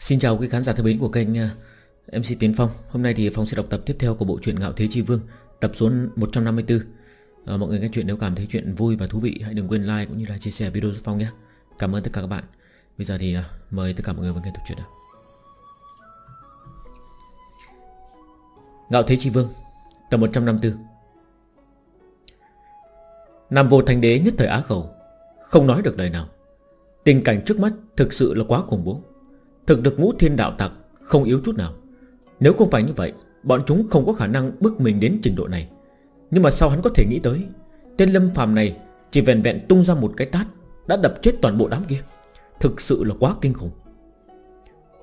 Xin chào quý khán giả thân mến của kênh à, MC Tiến Phong. Hôm nay thì Phong sẽ đọc tập tiếp theo của bộ truyện Ngạo Thế Chi Vương Tập số 154 à, Mọi người nghe chuyện nếu cảm thấy chuyện vui và thú vị Hãy đừng quên like cũng như là chia sẻ video cho Phong nhé. Cảm ơn tất cả các bạn. Bây giờ thì à, mời tất cả mọi người vào nghe tập truyện nào. Ngạo Thế Chi Vương Tập 154 Nam vô thành đế nhất thời á khẩu Không nói được lời nào. Tình cảnh trước mắt thực sự là quá khủng bố. Thực được ngũ thiên đạo tặc Không yếu chút nào. Nếu không phải như vậy, Bọn chúng không có khả năng bước mình đến trình độ này. Nhưng mà sao hắn có thể nghĩ tới? Tên lâm phàm này Chỉ vẹn vẹn tung ra một cái tát, Đã đập chết toàn bộ đám kia. Thực sự là quá kinh khủng.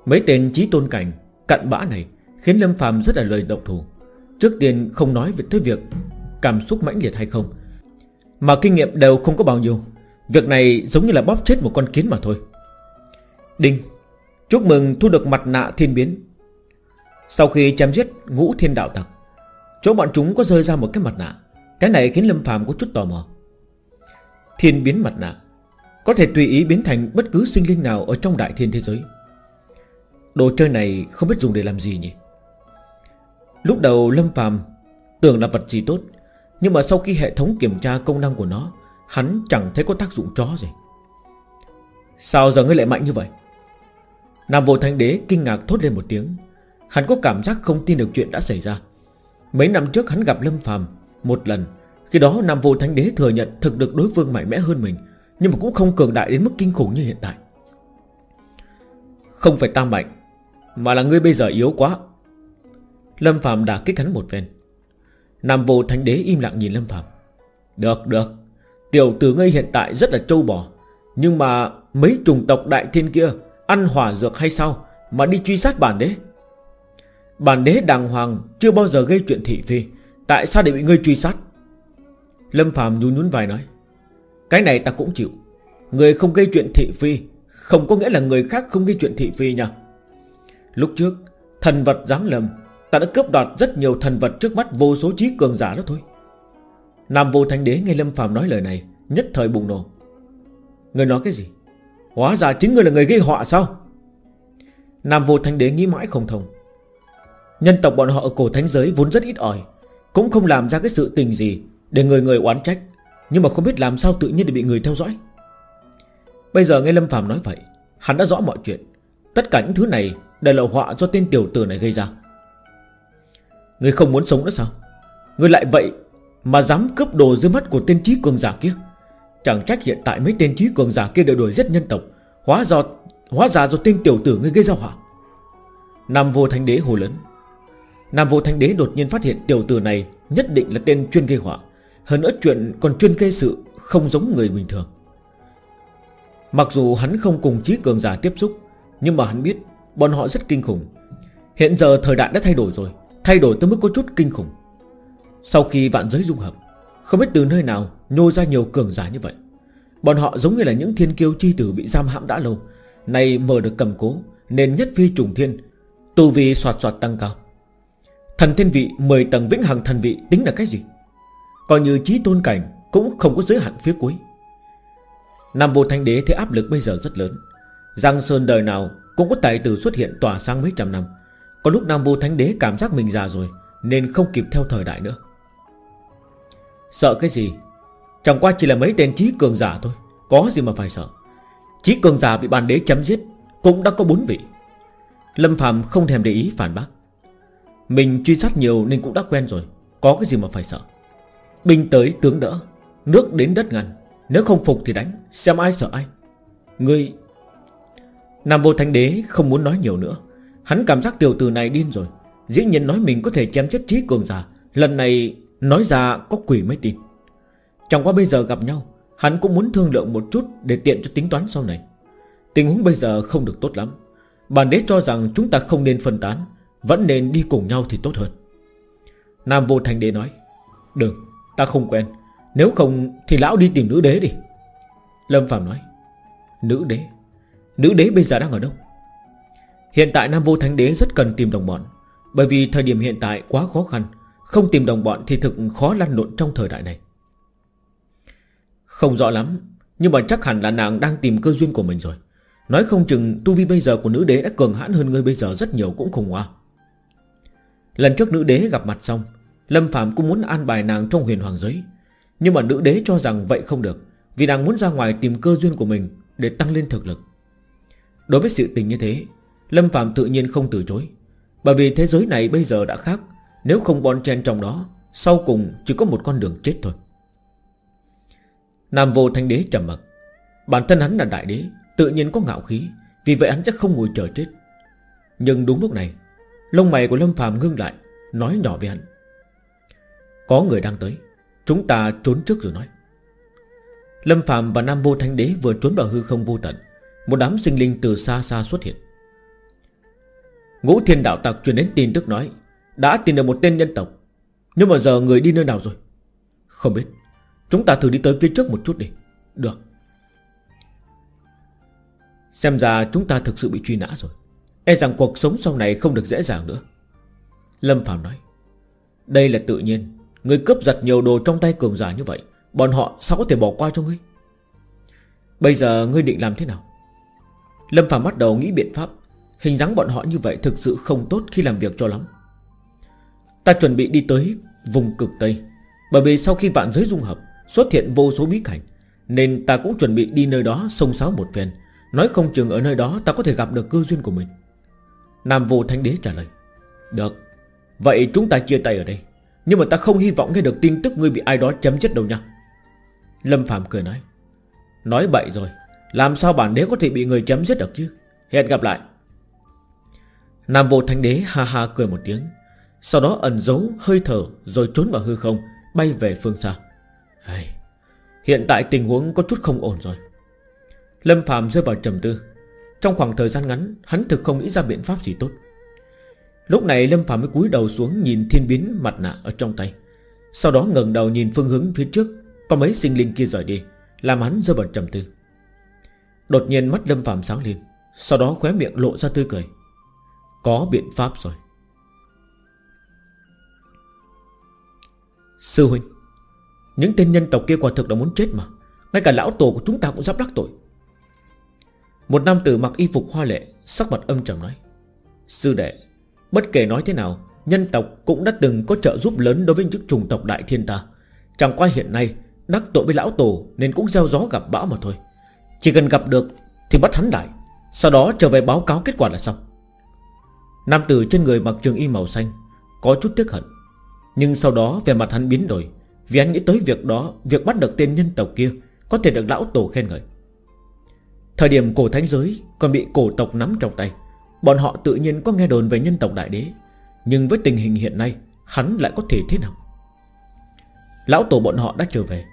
Mấy tên trí tôn cảnh Cặn bã này Khiến lâm phàm rất là lời động thủ. Trước tiên không nói về tới việc Cảm xúc mãnh liệt hay không, Mà kinh nghiệm đều không có bao nhiêu. Việc này giống như là bóp chết một con kiến mà thôi. Đinh Chúc mừng thu được mặt nạ thiên biến. Sau khi chém giết ngũ thiên đạo tặc, Chỗ bọn chúng có rơi ra một cái mặt nạ. Cái này khiến Lâm phàm có chút tò mò. Thiên biến mặt nạ Có thể tùy ý biến thành bất cứ sinh linh nào Ở trong đại thiên thế giới. Đồ chơi này không biết dùng để làm gì nhỉ? Lúc đầu Lâm phàm Tưởng là vật gì tốt, Nhưng mà sau khi hệ thống kiểm tra công năng của nó, Hắn chẳng thấy có tác dụng chó gì. Sao giờ ngươi lại mạnh như vậy? Nam vô thanh đế kinh ngạc thốt lên một tiếng. Hắn có cảm giác không tin được chuyện đã xảy ra. Mấy năm trước hắn gặp Lâm phàm Một lần. Khi đó Nam vô thanh đế thừa nhận Thực được đối phương mạnh mẽ hơn mình, Nhưng mà cũng không cường đại đến mức kinh khủng như hiện tại. Không phải tam mạnh Mà là ngươi bây giờ yếu quá. Lâm phàm đã kích hắn một ven Nam vô thánh đế im lặng nhìn Lâm phàm. Được được. Tiểu tử ngươi hiện tại rất là trâu bò. Nhưng mà mấy chủng tộc đại thiên kia Ăn hỏa dược hay sao Mà đi truy sát bản đế? Bản đế đàng hoàng Chưa bao giờ gây chuyện thị phi. Tại sao để bị ngươi truy sát? Lâm phàm nhún nhún vai nói, Cái này ta cũng chịu. Người không gây chuyện thị phi Không có nghĩa là người khác không gây chuyện thị phi nha. Lúc trước, Thần vật giáng lầm Ta đã cướp đoạt rất nhiều thần vật trước mắt vô số trí cường giả đó thôi. Nam vô thánh đế nghe Lâm phàm nói lời này, Nhất thời bùng nổ. Người nói cái gì? Hóa ra chính người là người gây họa sao? Nam vô thánh đế nghĩ mãi không thông. Nhân tộc bọn họ ở cổ thánh giới vốn rất ít ỏi, Cũng không làm ra cái sự tình gì Để người người oán trách, Nhưng mà không biết làm sao tự nhiên để bị người theo dõi. Bây giờ nghe Lâm Phạm nói vậy, Hắn đã rõ mọi chuyện. Tất cả những thứ này đều là họa do tên tiểu tử này gây ra. Người không muốn sống nữa sao? Người lại vậy Mà dám cướp đồ dưới mắt của tên trí cường giả kia. Chẳng trách hiện tại mấy tên trí cường giả kia đều đuổi giết nhân tộc. Hóa do Hóa ra do tên tiểu tử ngươi gây ra hỏa Nam vô thánh đế hồ lớn. Nam vô thánh đế đột nhiên phát hiện tiểu tử này Nhất định là tên chuyên gây hỏa Hơn nữa chuyện còn chuyên gây sự Không giống người bình thường. Mặc dù hắn không cùng trí cường giả tiếp xúc, Nhưng mà hắn biết Bọn họ rất kinh khủng. Hiện giờ thời đại đã thay đổi rồi, Thay đổi tới mức có chút kinh khủng. Sau khi vạn giới dung hợp không biết từ nơi nào Nhô ra nhiều cường giả như vậy. Bọn họ giống như là những thiên kiêu chi tử bị giam hãm đã lâu Này mở được cầm cố, Nên nhất phi trùng thiên, Tu vi soạt soạt tăng cao. Thần thiên vị 10 tầng vĩnh hằng thần vị tính là cái gì? Còn như trí tôn cảnh Cũng không có giới hạn phía cuối. Nam vô thanh đế thấy áp lực bây giờ rất lớn. Giang Sơn đời nào Cũng có tài tử xuất hiện tỏa sang mấy trăm năm. Có lúc Nam vô thánh đế cảm giác mình già rồi, Nên không kịp theo thời đại nữa. Sợ cái gì? Chẳng qua chỉ là mấy tên trí cường giả thôi. Có gì mà phải sợ? Trí cường giả bị bàn đế chấm giết, Cũng đã có bốn vị. Lâm Phạm không thèm để ý phản bác. Mình truy sát nhiều nên cũng đã quen rồi. Có cái gì mà phải sợ? Binh tới tướng đỡ, Nước đến đất ngăn. Nếu không phục thì đánh, Xem ai sợ ai. Người Nam vô thanh đế không muốn nói nhiều nữa. Hắn cảm giác tiểu tử này điên rồi. Dĩ nhiên nói mình có thể chém chết trí cường giả, Lần này nói ra có quỷ mới tin. Chẳng qua bây giờ gặp nhau, Hắn cũng muốn thương lượng một chút Để tiện cho tính toán sau này. Tình huống bây giờ không được tốt lắm. Bản đế cho rằng chúng ta không nên phân tán, Vẫn nên đi cùng nhau thì tốt hơn. Nam vô thành đế nói, Đừng, ta không quen. Nếu không thì lão đi tìm nữ đế đi. Lâm Phạm nói, Nữ đế? Nữ đế bây giờ đang ở đâu? Hiện tại Nam vô thánh đế rất cần tìm đồng bọn, Bởi vì thời điểm hiện tại quá khó khăn không tìm đồng bọn thì thực khó lăn lộn trong thời đại này. Không rõ lắm, Nhưng mà chắc hẳn là nàng đang tìm cơ duyên của mình rồi. Nói không chừng tu vi bây giờ của nữ đế đã cường hãn hơn ngươi bây giờ rất nhiều cũng không hoa Lần trước nữ đế gặp mặt xong, Lâm Phạm cũng muốn an bài nàng trong huyền hoàng giới. Nhưng mà nữ đế cho rằng vậy không được, Vì nàng muốn ra ngoài tìm cơ duyên của mình Để tăng lên thực lực. Đối với sự tình như thế, Lâm Phạm tự nhiên không từ chối. Bởi vì thế giới này bây giờ đã khác nếu không bon chen trong đó, Sau cùng chỉ có một con đường chết thôi. Nam vô thanh đế trầm mặc. Bản thân hắn là đại đế, Tự nhiên có ngạo khí, Vì vậy hắn chắc không ngồi chờ chết. Nhưng đúng lúc này, Lông mày của Lâm phàm ngưng lại, Nói nhỏ với hắn. Có người đang tới, Chúng ta trốn trước rồi nói. Lâm phàm và Nam Vô Thanh Đế vừa trốn vào hư không vô tận, Một đám sinh linh từ xa xa xuất hiện. Ngũ thiên đạo tặc truyền đến tin tức nói đã tìm được một tên nhân tộc. Nhưng mà giờ người đi nơi nào rồi? Không biết. Chúng ta thử đi tới phía trước một chút đi. Được. Xem ra chúng ta thực sự bị truy nã rồi. E rằng cuộc sống sau này không được dễ dàng nữa. Lâm Phạm nói. Đây là tự nhiên. Người cướp giật nhiều đồ trong tay cường giả như vậy, Bọn họ sao có thể bỏ qua cho ngươi? Bây giờ ngươi định làm thế nào? Lâm Phạm bắt đầu nghĩ biện pháp. Hình dáng bọn họ như vậy thực sự không tốt khi làm việc cho lắm. Ta chuẩn bị đi tới vùng cực Tây. Bởi vì sau khi vạn giới dung hợp, Xuất hiện vô số bí cảnh, Nên ta cũng chuẩn bị đi nơi đó sông sáo một phen. Nói không chừng ở nơi đó ta có thể gặp được cơ duyên của mình. Nam vô thánh đế trả lời, Được, Vậy chúng ta chia tay ở đây. Nhưng mà ta không hy vọng nghe được tin tức ngươi bị ai đó chấm chết đâu nha. Lâm Phạm cười nói Nói bậy rồi, Làm sao bản đế có thể bị người chấm giết được chứ? Hẹn gặp lại. Nam vô thánh đế ha ha cười một tiếng sau đó ẩn giấu hơi thở Rồi trốn vào hư không Bay về phương xa. Hey, Hiện tại tình huống có chút không ổn rồi. Lâm Phạm rơi vào trầm tư. Trong khoảng thời gian ngắn Hắn thực không nghĩ ra biện pháp gì tốt. Lúc này Lâm Phạm mới cúi đầu xuống Nhìn thiên biến mặt nạ ở trong tay. Sau đó ngẩng đầu nhìn phương hướng phía trước Có mấy sinh linh kia rời đi Làm hắn rơi vào trầm tư. Đột nhiên mắt Lâm Phạm sáng lên Sau đó khóe miệng lộ ra tươi cười. Có biện pháp rồi. Sư huynh, Những tên nhân tộc kia quả thực đã muốn chết mà. Ngay cả lão tổ của chúng ta cũng sắp đắc tội. Một nam tử mặc y phục hoa lệ, Sắc mặt âm trầm nói, Sư đệ, Bất kể nói thế nào, Nhân tộc cũng đã từng có trợ giúp lớn đối với những chủng tộc đại thiên ta. Chẳng qua hiện nay, Đắc tội với lão tổ Nên cũng gieo gió gặp bão mà thôi. Chỉ cần gặp được Thì bắt hắn lại, Sau đó trở về báo cáo kết quả là xong. Nam tử trên người mặc trường y màu xanh, Có chút tiếc hận. Nhưng sau đó về mặt hắn biến đổi. Vì hắn nghĩ tới việc đó, Việc bắt được tên nhân tộc kia Có thể được lão tổ khen ngợi. Thời điểm cổ thánh giới Còn bị cổ tộc nắm trong tay, Bọn họ tự nhiên có nghe đồn về nhân tộc đại đế. Nhưng với tình hình hiện nay, Hắn lại có thể thế nào? Lão tổ bọn họ đã trở về.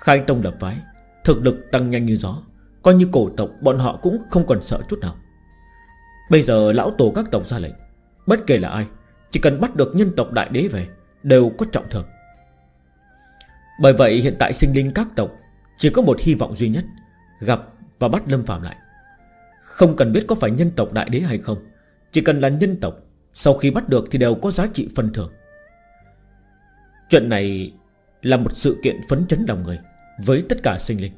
Khai tông lập phái, Thực lực tăng nhanh như gió. Coi như cổ tộc, bọn họ cũng không còn sợ chút nào. Bây giờ lão tổ các tộc ra lệnh. Bất kể là ai, Chỉ cần bắt được nhân tộc đại đế về Đều có trọng thường. Bởi vậy hiện tại sinh linh các tộc Chỉ có một hy vọng duy nhất, Gặp và bắt Lâm Phạm lại. Không cần biết có phải nhân tộc đại đế hay không, Chỉ cần là nhân tộc, Sau khi bắt được thì đều có giá trị phần thưởng. Chuyện này Là một sự kiện phấn chấn lòng người Với tất cả sinh linh.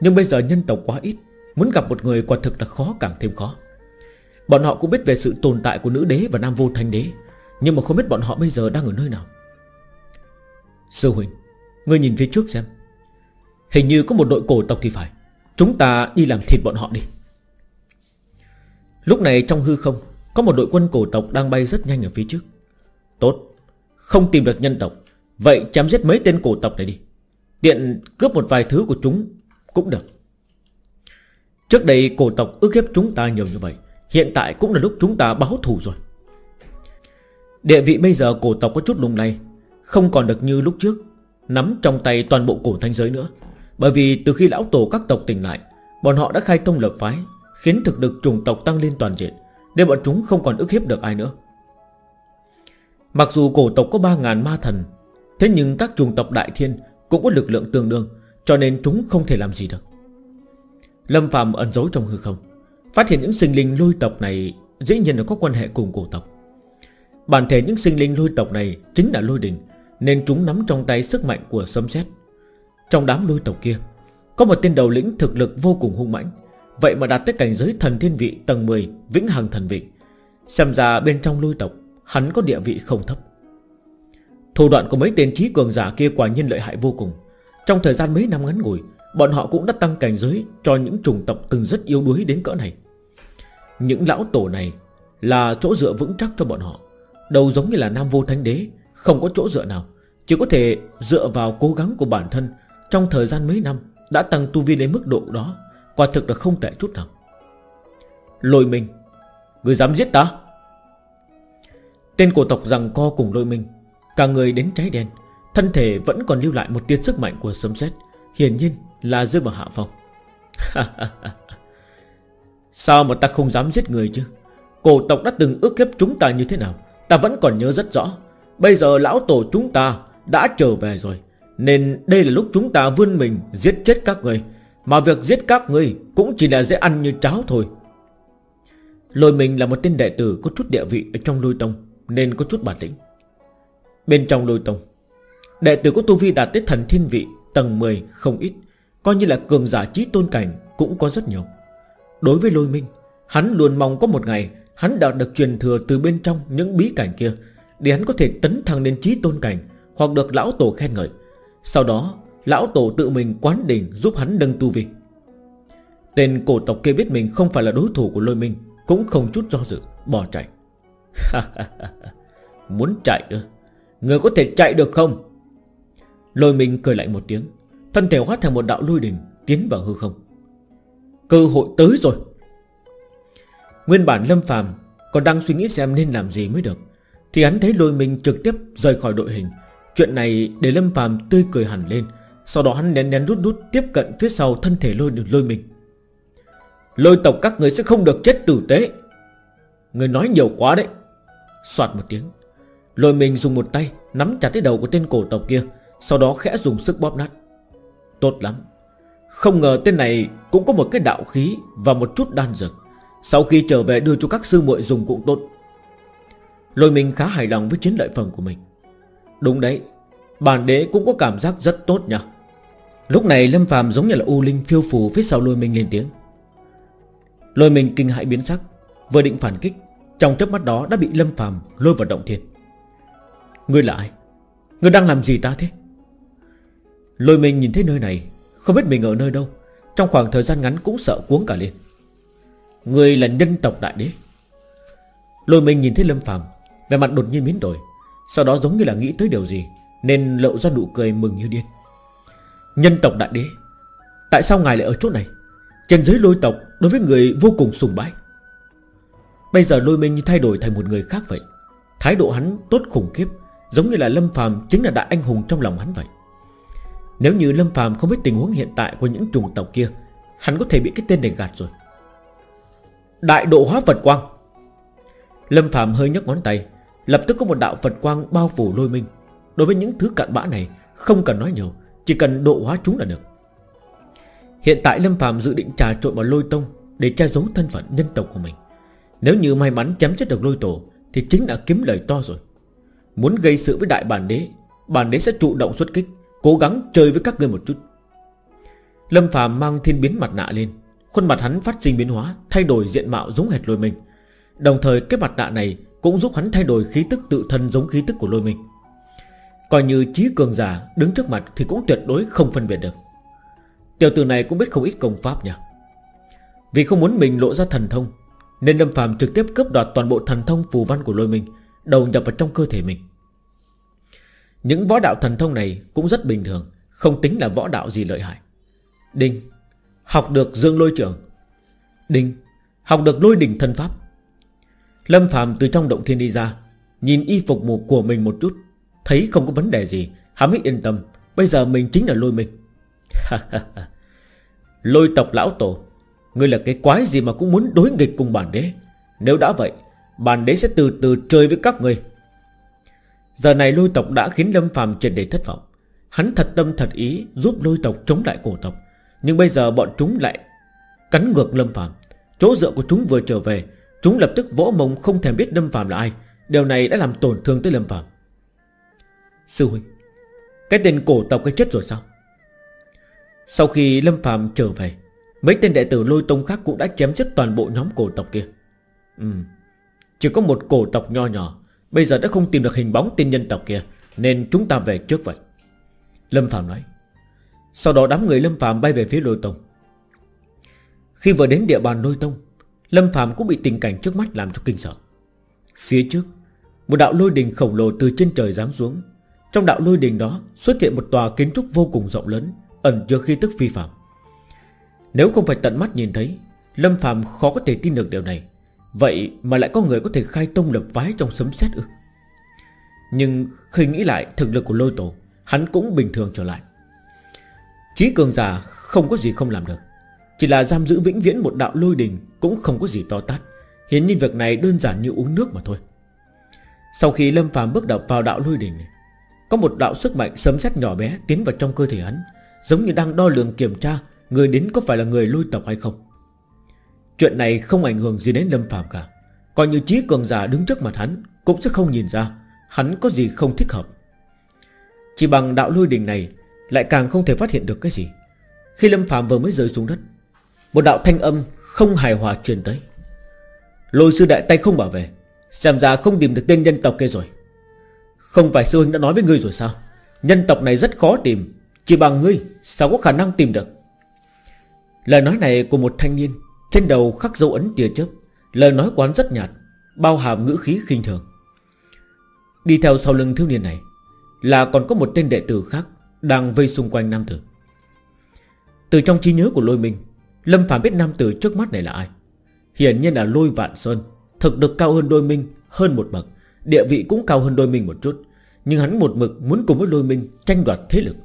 Nhưng bây giờ nhân tộc quá ít, Muốn gặp một người quả thực là khó càng thêm khó. Bọn họ cũng biết về sự tồn tại của nữ đế và nam vô thanh đế. Nhưng mà không biết bọn họ bây giờ đang ở nơi nào. Sư huynh Ngươi nhìn phía trước xem. Hình như có một đội cổ tộc thì phải. Chúng ta đi làm thịt bọn họ đi. Lúc này trong hư không, Có một đội quân cổ tộc đang bay rất nhanh ở phía trước. Tốt, Không tìm được nhân tộc. Vậy chém giết mấy tên cổ tộc này đi. Tiện cướp một vài thứ của chúng Cũng được. Trước đây cổ tộc ước hiếp chúng ta nhiều như vậy. Hiện tại cũng là lúc chúng ta báo thù rồi. Địa vị bây giờ cổ tộc có chút lung lay, Không còn được như lúc trước, Nắm trong tay toàn bộ cổ thanh giới nữa. Bởi vì từ khi lão tổ các tộc tỉnh lại, Bọn họ đã khai thông lập phái, Khiến thực lực trùng tộc tăng lên toàn diện, Nên bọn chúng không còn ức hiếp được ai nữa. Mặc dù cổ tộc có 3.000 ma thần, Thế nhưng các trùng tộc đại thiên Cũng có lực lượng tương đương, Cho nên chúng không thể làm gì được. Lâm Phạm ẩn giấu trong hư không, Phát hiện những sinh linh lôi tộc này Dĩ nhiên là có quan hệ cùng cổ tộc. Bản thể những sinh linh lôi tộc này Chính là lôi đình, Nên chúng nắm trong tay sức mạnh của sấm sét. Trong đám lôi tộc kia, Có một tên đầu lĩnh thực lực vô cùng hung mãnh. Vậy mà đạt tới cảnh giới thần thiên vị tầng 10 Vĩnh hằng thần vị. Xem ra bên trong lôi tộc, Hắn có địa vị không thấp. Thủ đoạn của mấy tên trí cường giả kia quả nhiên lợi hại vô cùng. Trong thời gian mấy năm ngắn ngủi, Bọn họ cũng đã tăng cảnh giới Cho những chủng tộc từng rất yếu đuối đến cỡ này. Những lão tổ này Là chỗ dựa vững chắc cho bọn họ. Đầu giống như là Nam Vô Thánh Đế, Không có chỗ dựa nào. Chỉ có thể dựa vào cố gắng của bản thân Trong thời gian mấy năm Đã tăng tu vi đến mức độ đó, Quả thực là không tệ chút nào. Lôi Minh, Người dám giết ta? Tên cổ tộc rằng co cùng lôi minh, Cả người đến cháy đen, Thân thể vẫn còn lưu lại một tia sức mạnh của sấm sét, Hiển nhiên là rơi vào hạ phong. Sao mà ta không dám giết người chứ? Cổ tộc đã từng ước hiếp chúng ta như thế nào? Ta vẫn còn nhớ rất rõ, Bây giờ lão tổ chúng ta đã trở về rồi, Nên đây là lúc chúng ta vươn mình Giết chết các người, Mà việc giết các người Cũng chỉ là dễ ăn như cháo thôi. Lôi mình là một tên đệ tử Có chút địa vị ở trong lôi tông, Nên có chút bản lĩnh. Bên trong lôi tông, Đệ tử có tu vi đạt tới thần thiên vị Tầng 10 không ít, Coi như là cường giả trí tôn cảnh Cũng có rất nhiều. Đối với lôi minh, Hắn luôn mong có một ngày Hắn đã được truyền thừa từ bên trong những bí cảnh kia, Để hắn có thể tấn thăng đến trí tôn cảnh Hoặc được lão tổ khen ngợi. Sau đó, lão tổ tự mình quán đỉnh Giúp hắn nâng tu vi. Tên cổ tộc kia biết mình không phải là đối thủ của lôi minh, Cũng không chút do dự, Bỏ chạy. Muốn chạy ư? Người có thể chạy được không? Lôi minh cười lạnh một tiếng, Thân thể hóa thành một đạo lôi đình Tiến vào hư không. Cơ hội tới rồi. Nguyên bản Lâm Phàm Còn đang suy nghĩ xem nên làm gì mới được, Thì hắn thấy lôi minh trực tiếp rời khỏi đội hình. Chuyện này để Lâm Phàm tươi cười hẳn lên, Sau đó hắn nén nén rút rút Tiếp cận phía sau thân thể lôi lôi mình Lôi tộc các người sẽ không được chết tử tế. Người nói nhiều quá đấy. Xoạt một tiếng, Lôi mình dùng một tay Nắm chặt cái đầu của tên cổ tộc kia, Sau đó khẽ dùng sức bóp nát. Tốt lắm, Không ngờ tên này cũng có một cái đạo khí Và một chút đan dược. Sau khi trở về đưa cho các sư muội dùng cũng tốt. Lôi mình khá hài lòng với chiến lợi phẩm của mình. Đúng đấy, Bản đế cũng có cảm giác rất tốt nha. Lúc này Lâm phàm giống như là U Linh phiêu phù phía sau lôi mình lên tiếng. Lôi mình kinh hại biến sắc, Vừa định phản kích, Trong chớp mắt đó đã bị Lâm phàm lôi vào động thiên. Ngươi là ai? Ngươi đang làm gì ta thế? Lôi mình nhìn thấy nơi này, Không biết mình ở nơi đâu, Trong khoảng thời gian ngắn cũng sợ cuống cả lên người là nhân tộc đại đế. Lôi mình nhìn thấy Lâm phàm Về mặt đột nhiên biến đổi, Sau đó giống như là nghĩ tới điều gì, Nên lộ ra nụ cười mừng như điên. Nhân tộc đại đế, Tại sao ngài lại ở chỗ này? Trên giới lôi tộc đối với người vô cùng sùng bái. Bây giờ lôi minh như thay đổi thành một người khác vậy. Thái độ hắn tốt khủng khiếp, Giống như là Lâm Phàm chính là đại anh hùng trong lòng hắn vậy. Nếu như Lâm Phàm không biết tình huống hiện tại Của những chủng tộc kia, Hắn có thể bị cái tên này gạt rồi. Đại độ hóa Phật Quang. Lâm Phạm hơi nhấc ngón tay, Lập tức có một đạo Phật Quang bao phủ lôi minh Đối với những thứ cặn bã này, Không cần nói nhiều, Chỉ cần độ hóa chúng là được. Hiện tại Lâm Phạm dự định trà trộn vào lôi tông Để che giấu thân phận nhân tộc của mình. Nếu như may mắn chém chết được lôi tổ, Thì chính là kiếm lời to rồi. Muốn gây sự với đại bản đế Bản đế sẽ chủ động xuất kích, Cố gắng chơi với các ngươi một chút. Lâm Phạm mang thiên biến mặt nạ lên Khuôn mặt hắn phát sinh biến hóa, Thay đổi diện mạo giống hệt lôi mình. Đồng thời, cái mặt nạ này Cũng giúp hắn thay đổi khí tức tự thân giống khí tức của lôi mình. Coi như trí cường giả Đứng trước mặt thì cũng tuyệt đối không phân biệt được. Tiểu tử này cũng biết không ít công pháp nhỉ? Vì không muốn mình lộ ra thần thông, Nên Lâm Phàm trực tiếp cướp đoạt toàn bộ thần thông phù văn của lôi mình, Đầu nhập vào trong cơ thể mình. Những võ đạo thần thông này Cũng rất bình thường, Không tính là võ đạo gì lợi hại. Đinh Học được dương lôi trưởng. Đinh, Học được lôi đỉnh thân pháp. Lâm Phạm từ trong động thiên đi ra, Nhìn y phục mù của mình một chút, Thấy không có vấn đề gì, Hắn mới yên tâm, Bây giờ mình chính là lôi mình. Lôi tộc lão tổ, Ngươi là cái quái gì mà cũng muốn đối nghịch cùng bản đế? Nếu đã vậy, Bản đế sẽ từ từ chơi với các ngươi. Giờ này lôi tộc đã khiến Lâm phàm triệt để thất vọng. Hắn thật tâm thật ý giúp lôi tộc chống lại cổ tộc. Nhưng bây giờ bọn chúng lại Cắn ngược Lâm phạm Chỗ dựa của chúng vừa trở về, Chúng lập tức vỗ mông không thèm biết Lâm phạm là ai. Điều này đã làm tổn thương tới Lâm phạm Sư huynh, Cái tên cổ tộc cái chết rồi sao? Sau khi Lâm phạm trở về, Mấy tên đệ tử lôi tông khác cũng đã chém chết toàn bộ nhóm cổ tộc kia. Ừ Chỉ có một cổ tộc nho nhỏ, Bây giờ đã không tìm được hình bóng tên nhân tộc kia, Nên chúng ta về trước vậy. Lâm Phạm nói sau đó đám người Lâm Phạm bay về phía lôi tông. Khi vừa đến địa bàn lôi tông, Lâm Phạm cũng bị tình cảnh trước mắt làm cho kinh sợ. Phía trước, Một đạo lôi đình khổng lồ từ trên trời giáng xuống. Trong đạo lôi đình đó Xuất hiện một tòa kiến trúc vô cùng rộng lớn, Ẩn chứa khí tức phi phạm Nếu không phải tận mắt nhìn thấy, Lâm Phạm khó có thể tin được điều này. Vậy mà lại có người có thể khai tông lập phái trong sấm sét ư? Nhưng khi nghĩ lại thực lực của lôi tổ, Hắn cũng bình thường trở lại. Chí cường giả không có gì không làm được. Chỉ là giam giữ vĩnh viễn một đạo lôi đình Cũng không có gì to tát. Hiển nhiên việc này đơn giản như uống nước mà thôi. Sau khi Lâm phàm bước đập vào đạo lôi đình này, Có một đạo sức mạnh sấm sét nhỏ bé Tiến vào trong cơ thể hắn, Giống như đang đo lường kiểm tra Người đến có phải là người lôi tộc hay không. Chuyện này không ảnh hưởng gì đến Lâm phàm cả. Coi như trí cường giả đứng trước mặt hắn Cũng sẽ không nhìn ra Hắn có gì không thích hợp. Chỉ bằng đạo lôi đình này lại càng không thể phát hiện được cái gì. Khi Lâm phàm vừa mới rơi xuống đất, Một đạo thanh âm không hài hòa truyền tới. Lôi sư đại tay không bảo vệ, Xem ra không tìm được tên nhân tộc kia rồi. Không phải sư huynh đã nói với ngươi rồi sao? Nhân tộc này rất khó tìm, Chỉ bằng ngươi, sao có khả năng tìm được? Lời nói này của một thanh niên, Trên đầu khắc dấu ấn tia chớp, Lời nói quán rất nhạt, Bao hàm ngữ khí khinh thường. Đi theo sau lưng thiếu niên này, Là còn có một tên đệ tử khác đang vây xung quanh nam tử. Từ trong trí nhớ của lôi minh, Lâm Phạm biết nam tử trước mắt này là ai. Hiển nhiên là lôi vạn sơn, Thực lực cao hơn đôi minh hơn một bậc, Địa vị cũng cao hơn đôi minh một chút, Nhưng hắn một mực muốn cùng với lôi minh Tranh đoạt thế lực.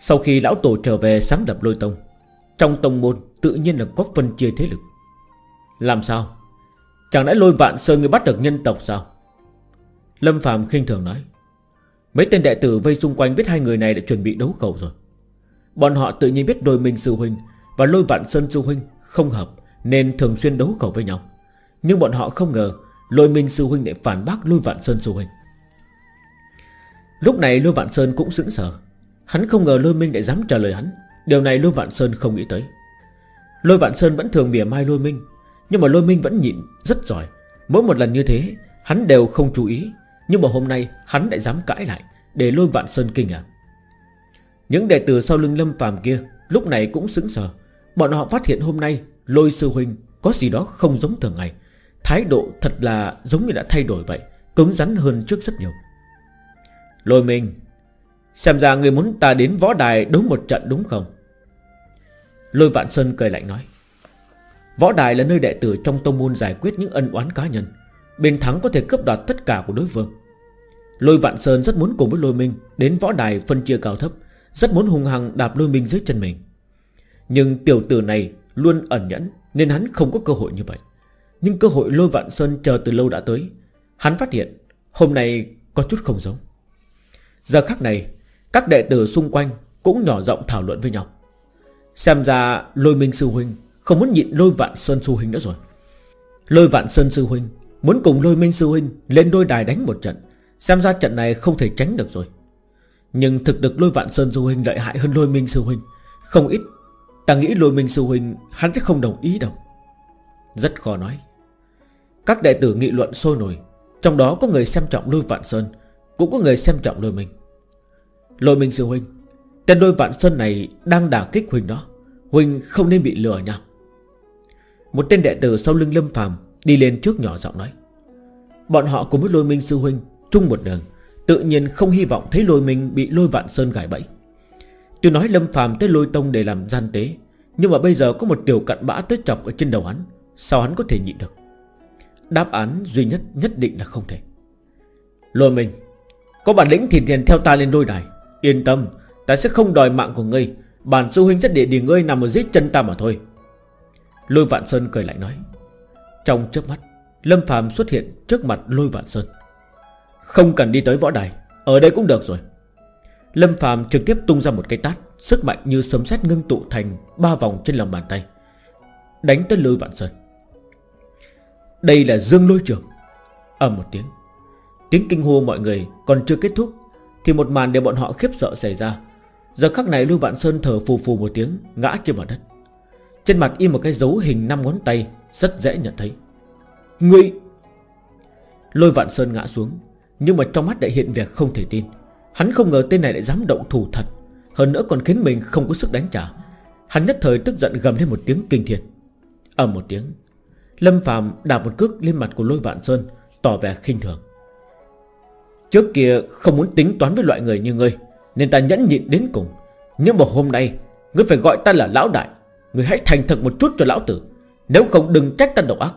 Sau khi lão tổ trở về sáng lập lôi tông, Trong tông môn tự nhiên là có phân chia thế lực. Làm sao? Chẳng lẽ lôi vạn sơn người bắt được nhân tộc sao? Lâm Phạm khinh thường nói. Mấy tên đệ tử vây xung quanh biết hai người này đã chuẩn bị đấu khẩu rồi. Bọn họ tự nhiên biết đôi minh sư huynh Và lôi vạn sơn sư huynh không hợp Nên thường xuyên đấu khẩu với nhau. Nhưng bọn họ không ngờ Lôi minh sư huynh lại phản bác lôi vạn sơn sư huynh. Lúc này lôi vạn sơn cũng sững sờ. Hắn không ngờ lôi minh lại dám trả lời hắn. Điều này lôi vạn sơn không nghĩ tới. Lôi vạn sơn vẫn thường mỉa mai lôi minh, Nhưng mà lôi minh vẫn nhịn rất giỏi. Mỗi một lần như thế, Hắn đều không chú ý. Nhưng mà hôm nay hắn lại dám cãi lại, Để lôi vạn sơn kinh à? Những đệ tử sau lưng lâm phàm kia Lúc này cũng sững sờ. Bọn họ phát hiện hôm nay Lôi sư huynh có gì đó không giống thường ngày. Thái độ thật là giống như đã thay đổi vậy, Cứng rắn hơn trước rất nhiều. Lôi minh, Xem ra người muốn ta đến võ đài đấu một trận đúng không? Lôi vạn sơn cười lạnh nói, Võ đài là nơi đệ tử trong tông môn giải quyết những ân oán cá nhân. Bên thắng có thể cướp đoạt tất cả của đối phương. Lôi vạn sơn rất muốn cùng với lôi minh Đến võ đài phân chia cao thấp, Rất muốn hung hăng đạp lôi minh dưới chân mình. Nhưng tiểu tử này Luôn ẩn nhẫn Nên hắn không có cơ hội như vậy. Nhưng cơ hội lôi vạn sơn chờ từ lâu đã tới, Hắn phát hiện Hôm nay có chút không giống. Giờ khắc này, Các đệ tử xung quanh Cũng nhỏ giọng thảo luận với nhau. Xem ra lôi minh sư huynh Không muốn nhịn lôi vạn sơn sư huynh nữa rồi. Lôi vạn sơn sư huynh Muốn cùng lôi minh sư huynh Lên đôi đài đánh một trận. Xem ra trận này không thể tránh được rồi. Nhưng thực được lôi vạn sơn sư huynh lợi hại hơn lôi minh sư huynh. Không ít, Ta nghĩ lôi minh sư huynh Hắn sẽ không đồng ý đâu. Rất khó nói. Các đệ tử nghị luận sôi nổi. Trong đó có người xem trọng lôi vạn sơn, Cũng có người xem trọng lôi minh. Lôi minh sư huynh, Tên lôi vạn sơn này đang đả kích huynh đó. Huynh không nên bị lừa nha. Một tên đệ tử sau lưng lâm phàm Đi lên trước nhỏ giọng nói. Bọn họ cùng với lôi minh sư huynh Chung một đường, Tự nhiên không hy vọng thấy lôi mình bị lôi vạn sơn gài bẫy. Tôi nói lâm phàm tới lôi tông để làm gian tế, Nhưng mà bây giờ có một tiểu cặn bã tới chọc ở trên đầu hắn, Sao hắn có thể nhịn được? Đáp án duy nhất nhất định là không thể. Lôi mình, Có bản lĩnh thì liền theo ta lên lôi đài. Yên tâm, Ta sẽ không đòi mạng của ngươi, Bản sư huynh sẽ để để ngươi nằm ở dưới chân ta mà thôi. Lôi vạn sơn cười lại nói. Trong chớp mắt, Lâm phàm xuất hiện trước mặt lôi vạn sơn. Không cần đi tới võ đài, Ở đây cũng được rồi. Lâm phàm trực tiếp tung ra một cái tát, Sức mạnh như sấm sét ngưng tụ thành Ba vòng trên lòng bàn tay, Đánh tới lôi vạn sơn. Đây là dương lôi trường. Ầm một tiếng Tiếng kinh hô mọi người còn chưa kết thúc Thì một màn để bọn họ khiếp sợ xảy ra. Giờ khắc này Lưu Vạn Sơn thở phù phù một tiếng, Ngã trên mặt đất. Trên mặt in một cái dấu hình năm ngón tay, Rất dễ nhận thấy. Ngươi! Lôi vạn sơn ngã xuống nhưng mà trong mắt lại hiện vẻ không thể tin. Hắn không ngờ tên này lại dám động thủ thật. Hơn nữa còn khiến mình không có sức đánh trả. Hắn nhất thời tức giận gầm lên một tiếng kinh thiên. Ầm một tiếng. Lâm Phạm đạp một cước lên mặt của lôi vạn sơn, Tỏ vẻ khinh thường. Trước kia không muốn tính toán với loại người như ngươi, Nên ta nhẫn nhịn đến cùng. Nhưng mà hôm nay, Ngươi phải gọi ta là lão đại. Ngươi hãy thành thật một chút cho lão tử. Nếu không đừng trách ta độc ác.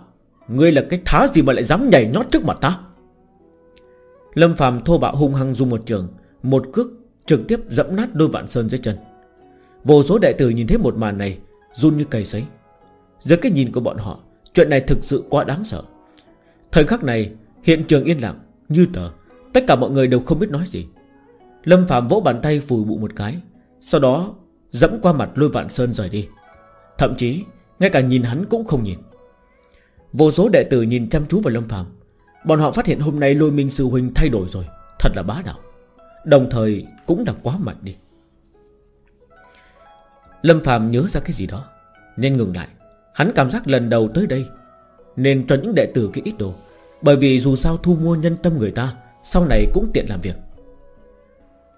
Ngươi là cái thá gì mà lại dám nhảy nhót trước mặt ta? Lâm Phạm thô bạo hung hăng dùng một trường, Một cước trực tiếp dẫm nát đôi vạn sơn dưới chân. Vô số đệ tử nhìn thấy một màn này, Run như cầy sấy. Dưới cái nhìn của bọn họ, Chuyện này thực sự quá đáng sợ. Thời khắc này, hiện trường yên lặng, Như tờ, Tất cả mọi người đều không biết nói gì. Lâm Phạm vỗ bàn tay phủi bụ một cái, Sau đó dẫm qua mặt lôi vạn sơn rời đi. Thậm chí, Ngay cả nhìn hắn cũng không nhìn. Vô số đệ tử nhìn chăm chú vào Lâm Phạm Bọn họ phát hiện hôm nay lôi minh sư huynh thay đổi rồi. Thật là bá đạo. Đồng thời cũng đã quá mạnh đi. Lâm Phạm nhớ ra cái gì đó, Nên ngừng lại. Hắn cảm giác lần đầu tới đây, Nên cho những đệ tử cái ít đồ. Bởi vì dù sao thu mua nhân tâm người ta, Sau này cũng tiện làm việc.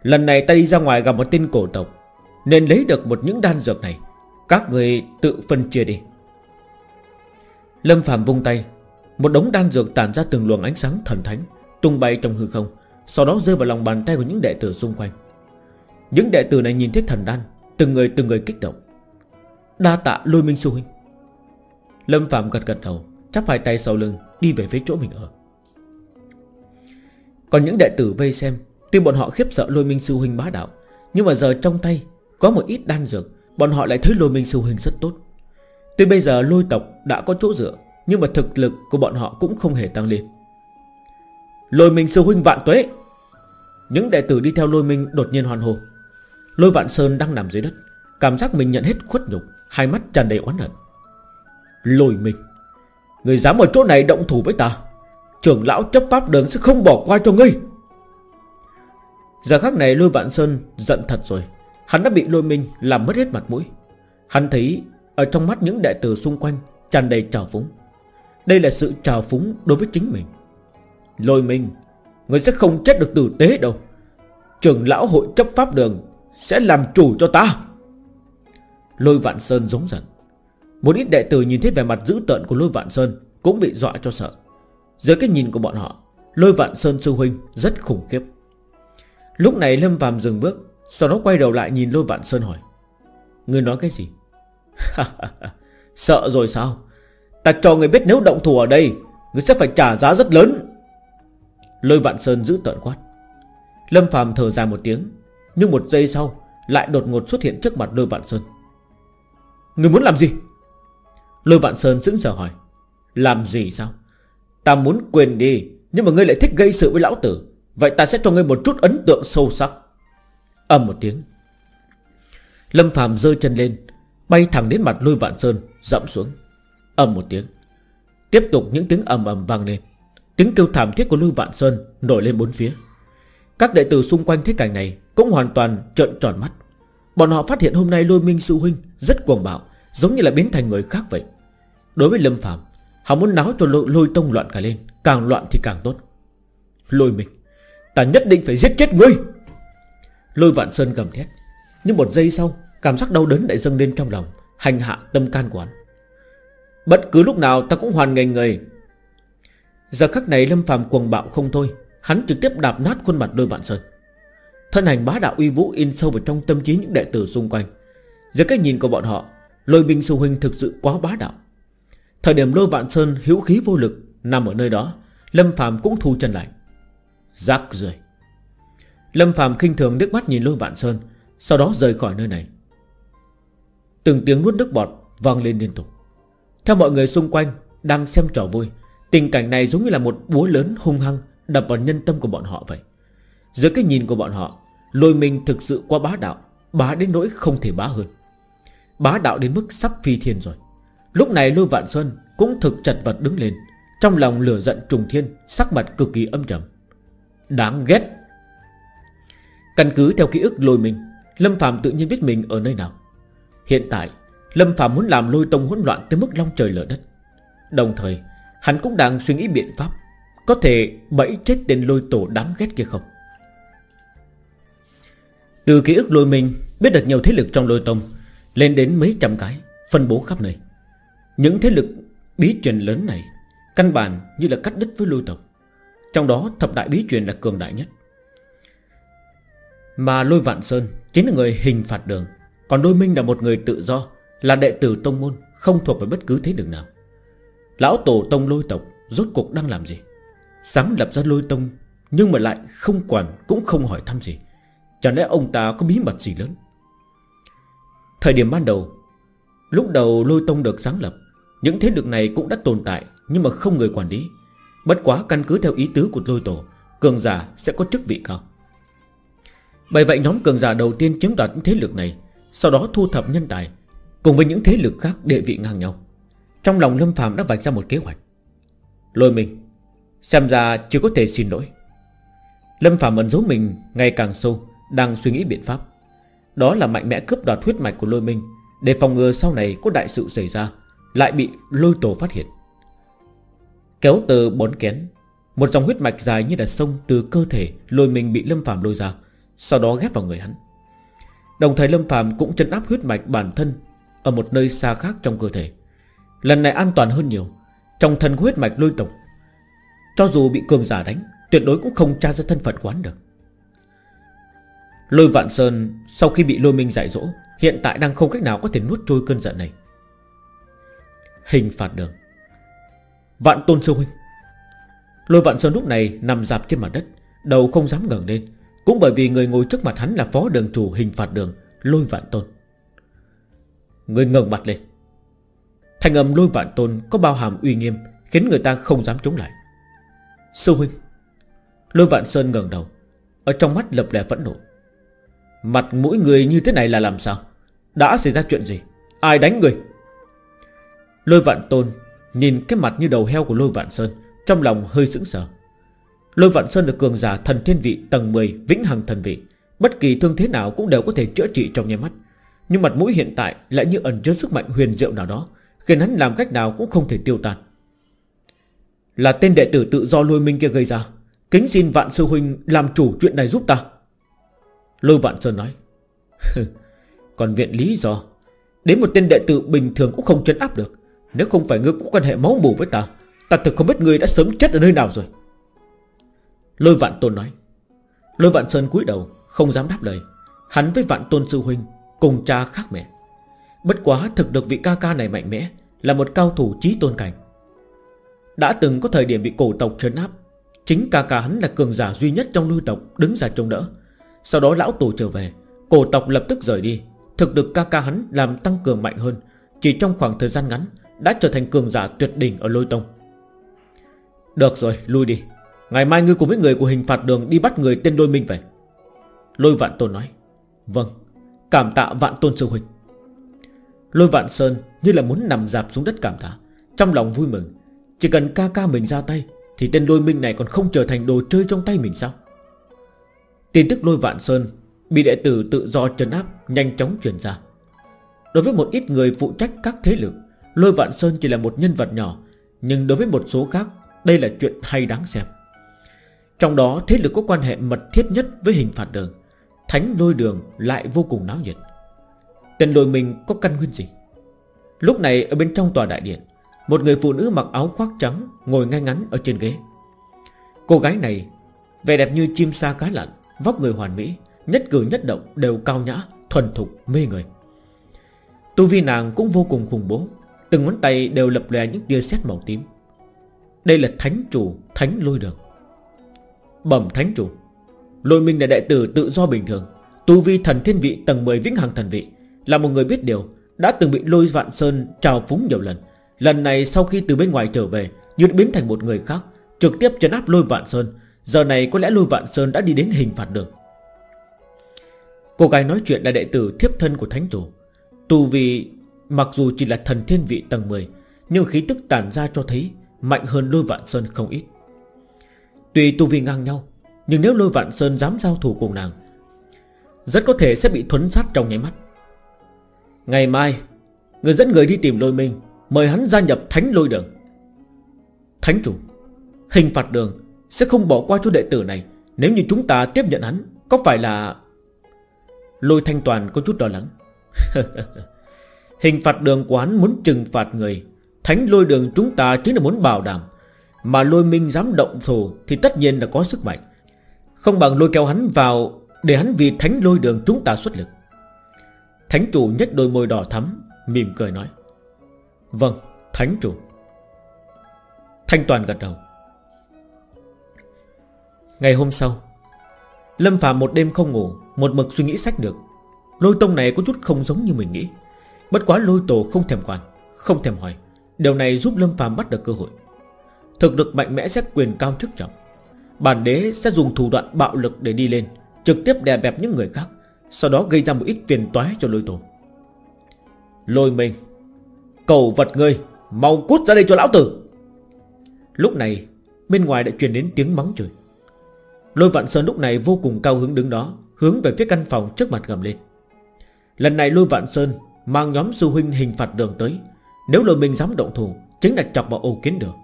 Lần này ta đi ra ngoài gặp một tên cổ tộc, Nên lấy được một những đan dược này. Các người tự phân chia đi. Lâm Phạm vung tay một đống đan dược tản ra từng luồng ánh sáng thần thánh, Tung bay trong hư không, Sau đó rơi vào lòng bàn tay của những đệ tử xung quanh. Những đệ tử này nhìn thấy thần đan, Từng người từng người kích động. Đa tạ lôi minh sư huynh. Lâm Phạm gật gật đầu, Chắp hai tay sau lưng, Đi về phía chỗ mình ở. Còn những đệ tử vây xem, Tuy bọn họ khiếp sợ lôi minh sư huynh bá đạo, Nhưng mà giờ trong tay Có một ít đan dược, Bọn họ lại thấy lôi minh sư huynh rất tốt. Tuy bây giờ lôi tộc đã có chỗ dựa nhưng mà thực lực của bọn họ cũng không hề tăng lên. Lôi minh sư huynh vạn tuế. Những đệ tử đi theo lôi minh đột nhiên hoàn hồ Lôi vạn sơn đang nằm dưới đất, Cảm giác mình nhận hết khuất nhục, Hai mắt tràn đầy oán hận. Lôi minh, Người dám ở chỗ này động thủ với ta. Trưởng lão chấp pháp đường sẽ không bỏ qua cho ngươi. Giờ khắc này lôi vạn sơn giận thật rồi. Hắn đã bị lôi minh làm mất hết mặt mũi. Hắn thấy ở trong mắt những đệ tử xung quanh tràn đầy trào phúng. Đây là sự trào phúng đối với chính mình. Lôi mình, Người sẽ không chết được tử tế đâu. Trưởng lão hội chấp pháp đường Sẽ làm chủ cho ta. Lôi vạn sơn giống giận. Một ít đệ tử nhìn thấy vẻ mặt dữ tợn của lôi vạn sơn Cũng bị dọa cho sợ. Dưới cái nhìn của bọn họ, Lôi vạn sơn sư huynh rất khủng khiếp. Lúc này Lâm Phạm dừng bước, Sau đó quay đầu lại nhìn lôi vạn sơn hỏi Người nói cái gì? Sợ rồi sao? Ta cho người biết nếu động thủ ở đây, Người sẽ phải trả giá rất lớn. Lôi vạn sơn giữ tợn quát. Lâm phàm thở dài một tiếng, Nhưng một giây sau Lại đột ngột xuất hiện trước mặt lôi vạn sơn. Người muốn làm gì? Lôi vạn sơn sững sờ hỏi. Làm gì sao? Ta muốn quyền đi, Nhưng mà ngươi lại thích gây sự với lão tử. Vậy ta sẽ cho ngươi một chút ấn tượng sâu sắc. Âm một tiếng. Lâm phàm rơi chân lên, Bay thẳng đến mặt lôi vạn sơn Dẫm xuống ầm một tiếng. Tiếp tục những tiếng ầm ầm vang lên. Tiếng kêu thảm thiết của lôi vạn sơn Nổi lên bốn phía. Các đệ tử xung quanh thế cảnh này Cũng hoàn toàn trợn tròn mắt. Bọn họ phát hiện hôm nay lôi minh sư huynh Rất cuồng bạo Giống như là biến thành người khác vậy. Đối với Lâm Phạm Họ muốn náo cho lôi, lôi tông loạn cả lên Càng loạn thì càng tốt. Lôi mình, Ta nhất định phải giết chết ngươi! Lôi vạn sơn gầm thét. Nhưng một giây sau Cảm giác đau đớn lại dâng lên trong lòng Hành hạ tâm can của hắn. Bất cứ lúc nào ta cũng hoàn nghênh người. Giờ khắc này Lâm phàm cuồng bạo không thôi, Hắn trực tiếp đạp nát khuôn mặt đôi vạn sơn. Thân hành bá đạo uy vũ in sâu vào trong tâm trí những đệ tử xung quanh. Dưới cái nhìn của bọn họ, Lôi binh sư huynh thực sự quá bá đạo. Thời điểm lôi vạn sơn hữu khí vô lực Nằm ở nơi đó, Lâm phàm cũng thu chân lại. Rác rời Lâm phàm khinh thường nước mắt nhìn lôi vạn sơn, Sau đó rời khỏi nơi này. Từng tiếng nuốt nước bọt vang lên liên tục. Theo mọi người xung quanh, Đang xem trò vui. Tình cảnh này giống như là một búa lớn hung hăng Đập vào nhân tâm của bọn họ vậy. Dưới cái nhìn của bọn họ, Lôi mình thực sự quá bá đạo, Bá đến nỗi không thể bá hơn. Bá đạo đến mức sắp phi thiên rồi. Lúc này lôi vạn xuân Cũng thực chật vật đứng lên, Trong lòng lửa giận trùng thiên, Sắc mặt cực kỳ âm trầm. Đáng ghét. Căn cứ theo ký ức lôi mình Lâm Phạm tự nhiên biết mình ở nơi nào. Hiện tại Lâm Phạm muốn làm lôi tông hỗn loạn tới mức long trời lở đất. Đồng thời, Hắn cũng đang suy nghĩ biện pháp, Có thể bẫy chết tên lôi tổ đáng ghét kia không? Từ ký ức lôi mình, Biết được nhiều thế lực trong lôi tông, Lên đến mấy trăm cái, Phân bố khắp nơi. Những thế lực bí truyền lớn này, Căn bản như là cắt đứt với lôi tộc. Trong đó, thập đại bí truyền là cường đại nhất. Mà lôi vạn sơn Chính là người hình phạt đường, Còn lôi minh là một người tự do là đệ tử tông môn, Không thuộc về bất cứ thế lực nào. Lão tổ tông lôi tộc Rốt cuộc đang làm gì? Sáng lập ra lôi tông, Nhưng mà lại không quản, cũng không hỏi thăm gì. Chẳng lẽ ông ta có bí mật gì lớn? Thời điểm ban đầu, Lúc đầu lôi tông được sáng lập, Những thế lực này cũng đã tồn tại, Nhưng mà không người quản lý. Bất quá căn cứ theo ý tứ của lôi tổ, Cường giả sẽ có chức vị cao. Bởi vậy nhóm cường giả đầu tiên chiếm đoạt những thế lực này, Sau đó thu thập nhân tài Cùng với những thế lực khác, địa vị ngang nhau. Trong lòng Lâm phạm đã vạch ra một kế hoạch. Lôi mình. Xem ra chưa có thể xin lỗi. Lâm phạm ẩn giấu mình ngày càng sâu, Đang suy nghĩ biện pháp. Đó là mạnh mẽ cướp đoạt huyết mạch của lôi minh Để phòng ngừa sau này có đại sự xảy ra, Lại bị lôi tổ phát hiện. Kéo từ bốn kén, Một dòng huyết mạch dài như là sông Từ cơ thể lôi minh bị Lâm phạm lôi ra, Sau đó ghép vào người hắn. Đồng thời Lâm phạm cũng chân áp huyết mạch bản thân ở một nơi xa khác trong cơ thể. Lần này an toàn hơn nhiều, Trong thân huyết mạch lôi tộc. Cho dù bị cường giả đánh, Tuyệt đối cũng không tra ra thân phận quán được. Lôi Vạn Sơn Sau khi bị lôi minh dạy dỗ, Hiện tại đang không cách nào có thể nuốt trôi cơn giận này. Hình phạt đường Vạn Tôn Sư Huynh. Lôi Vạn Sơn lúc này nằm dạp trên mặt đất, Đầu không dám ngẩng lên, Cũng bởi vì người ngồi trước mặt hắn là phó đường chủ hình phạt đường, Lôi Vạn Tôn. Người ngẩng mặt lên. Thanh âm Lôi Vạn Tôn có bao hàm uy nghiêm, Khiến người ta không dám chống lại. Sư Huynh. Lôi Vạn Sơn ngẩng đầu, Ở trong mắt lập lè vẫn nộ. Mặt mỗi người như thế này là làm sao? Đã xảy ra chuyện gì? Ai đánh người? Lôi Vạn Tôn Nhìn cái mặt như đầu heo của Lôi Vạn Sơn, Trong lòng hơi sững sờ. Lôi Vạn Sơn được cường giả thần thiên vị tầng 10 Vĩnh hằng thần vị. Bất kỳ thương thế nào cũng đều có thể chữa trị trong nháy mắt. Nhưng mặt mũi hiện tại lại như ẩn chứa sức mạnh huyền diệu nào đó, Khiến hắn làm cách nào cũng không thể tiêu tan. Là tên đệ tử tự do lôi minh kia gây ra, Kính xin vạn sư huynh làm chủ chuyện này giúp ta. Lôi vạn sơn nói Còn viện lý do, Đến một tên đệ tử bình thường cũng không chấn áp được. Nếu không phải ngươi có quan hệ máu mù với ta Ta thực không biết ngươi đã sớm chết ở nơi nào rồi. Lôi vạn tôn nói. Lôi vạn sơn cúi đầu, Không dám đáp lời. Hắn với vạn tôn sư huynh Cùng cha khác mẹ. Bất quá thực được vị ca ca này mạnh mẽ, Là một cao thủ trí tôn cảnh. Đã từng có thời điểm bị cổ tộc trấn áp, Chính ca ca hắn là cường giả duy nhất trong lưu tộc Đứng ra trông đỡ. Sau đó lão tổ trở về, Cổ tộc lập tức rời đi. Thực được ca ca hắn làm tăng cường mạnh hơn, Chỉ trong khoảng thời gian ngắn Đã trở thành cường giả tuyệt đỉnh ở lôi tông. Được rồi, lui đi. Ngày mai ngươi cùng với người của hình phạt đường Đi bắt người tên đôi minh về. Lôi vạn tôn nói Vâng. Cảm tạ vạn tôn sư huynh. Lôi vạn sơn như là muốn nằm dạp xuống đất cảm tạ. Trong lòng vui mừng. Chỉ cần ca ca mình ra tay, Thì tên lôi minh này còn không trở thành đồ chơi trong tay mình sao? Tin tức lôi vạn sơn Bị đệ tử tự do trấn áp Nhanh chóng truyền ra. Đối với một ít người phụ trách các thế lực, Lôi vạn sơn chỉ là một nhân vật nhỏ, Nhưng đối với một số khác, Đây là chuyện hay đáng xem. Trong đó, thế lực có quan hệ mật thiết nhất Với hình phạt đường. Thánh lôi đường lại vô cùng náo nhiệt. Tần lôi mình có căn nguyên gì? Lúc này, ở bên trong tòa đại điện, Một người phụ nữ mặc áo khoác trắng Ngồi ngay ngắn ở trên ghế. Cô gái này, Vẻ đẹp như chim sa cá lặn, Vóc người hoàn mỹ, Nhất cử nhất động đều cao nhã, Thuần thục, mê người. Tu vi nàng cũng vô cùng khủng bố, Từng ngón tay đều lập lè những tia sét màu tím. Đây là thánh chủ, Thánh lôi đường. Bẩm thánh chủ Lôi minh là đệ tử tự do bình thường. Tu vi thần thiên vị tầng 10 vĩnh hằng thần vị Là một người biết điều, Đã từng bị lôi vạn sơn trào phúng nhiều lần. Lần này sau khi từ bên ngoài trở về, Như biến thành một người khác, Trực tiếp chấn áp lôi vạn sơn. Giờ này có lẽ lôi vạn sơn đã đi đến hình phạt đường. Cô gái nói chuyện là đệ tử thiếp thân của thánh chủ. Tu vi Mặc dù chỉ là thần thiên vị tầng 10 Nhưng khí tức tản ra cho thấy Mạnh hơn lôi vạn sơn không ít. Tuy tu vi ngang nhau nhưng nếu lôi vạn sơn dám giao thủ cùng nàng, Rất có thể sẽ bị thuấn sát trong nháy mắt. Ngày mai, Người dẫn người đi tìm lôi minh, Mời hắn gia nhập thánh lôi đường. Thánh chủ, Hình phạt đường Sẽ không bỏ qua cho đệ tử này. Nếu như chúng ta tiếp nhận hắn, Có phải là Lôi thanh toàn có chút lo lắng? Hình phạt đường của hắn muốn trừng phạt người. Thánh lôi đường chúng ta chính là muốn bảo đảm. Mà lôi minh dám động thù Thì tất nhiên là có sức mạnh. Không bằng lôi kéo hắn vào, Để hắn vì thánh lôi đường chúng ta xuất lực. Thánh chủ nhếch đôi môi đỏ thắm, Mỉm cười nói. Vâng thánh chủ. Thanh Toàn gật đầu. Ngày hôm sau, Lâm Phạm một đêm không ngủ, Một mực suy nghĩ sách được. Lôi tông này có chút không giống như mình nghĩ. Bất quá lôi tổ không thèm quản, Không thèm hỏi. Điều này giúp Lâm Phạm bắt được cơ hội. Thực lực mạnh mẽ sẽ quyền cao chức trọng. Bản đế sẽ dùng thủ đoạn bạo lực để đi lên, Trực tiếp đè bẹp những người khác, Sau đó gây ra một ít phiền toái cho lôi tổ. Lôi mình, Cầu vật ngươi, Mau cút ra đây cho lão tử. Lúc này, Bên ngoài đã truyền đến tiếng mắng chửi. Lôi vạn sơn lúc này vô cùng cao hứng đứng đó, Hướng về phía căn phòng trước mặt gầm lên. Lần này lôi vạn sơn Mang nhóm sư huynh hình phạt đường tới, Nếu lôi mình dám động thủ, Chính là chọc vào ô kiến đường.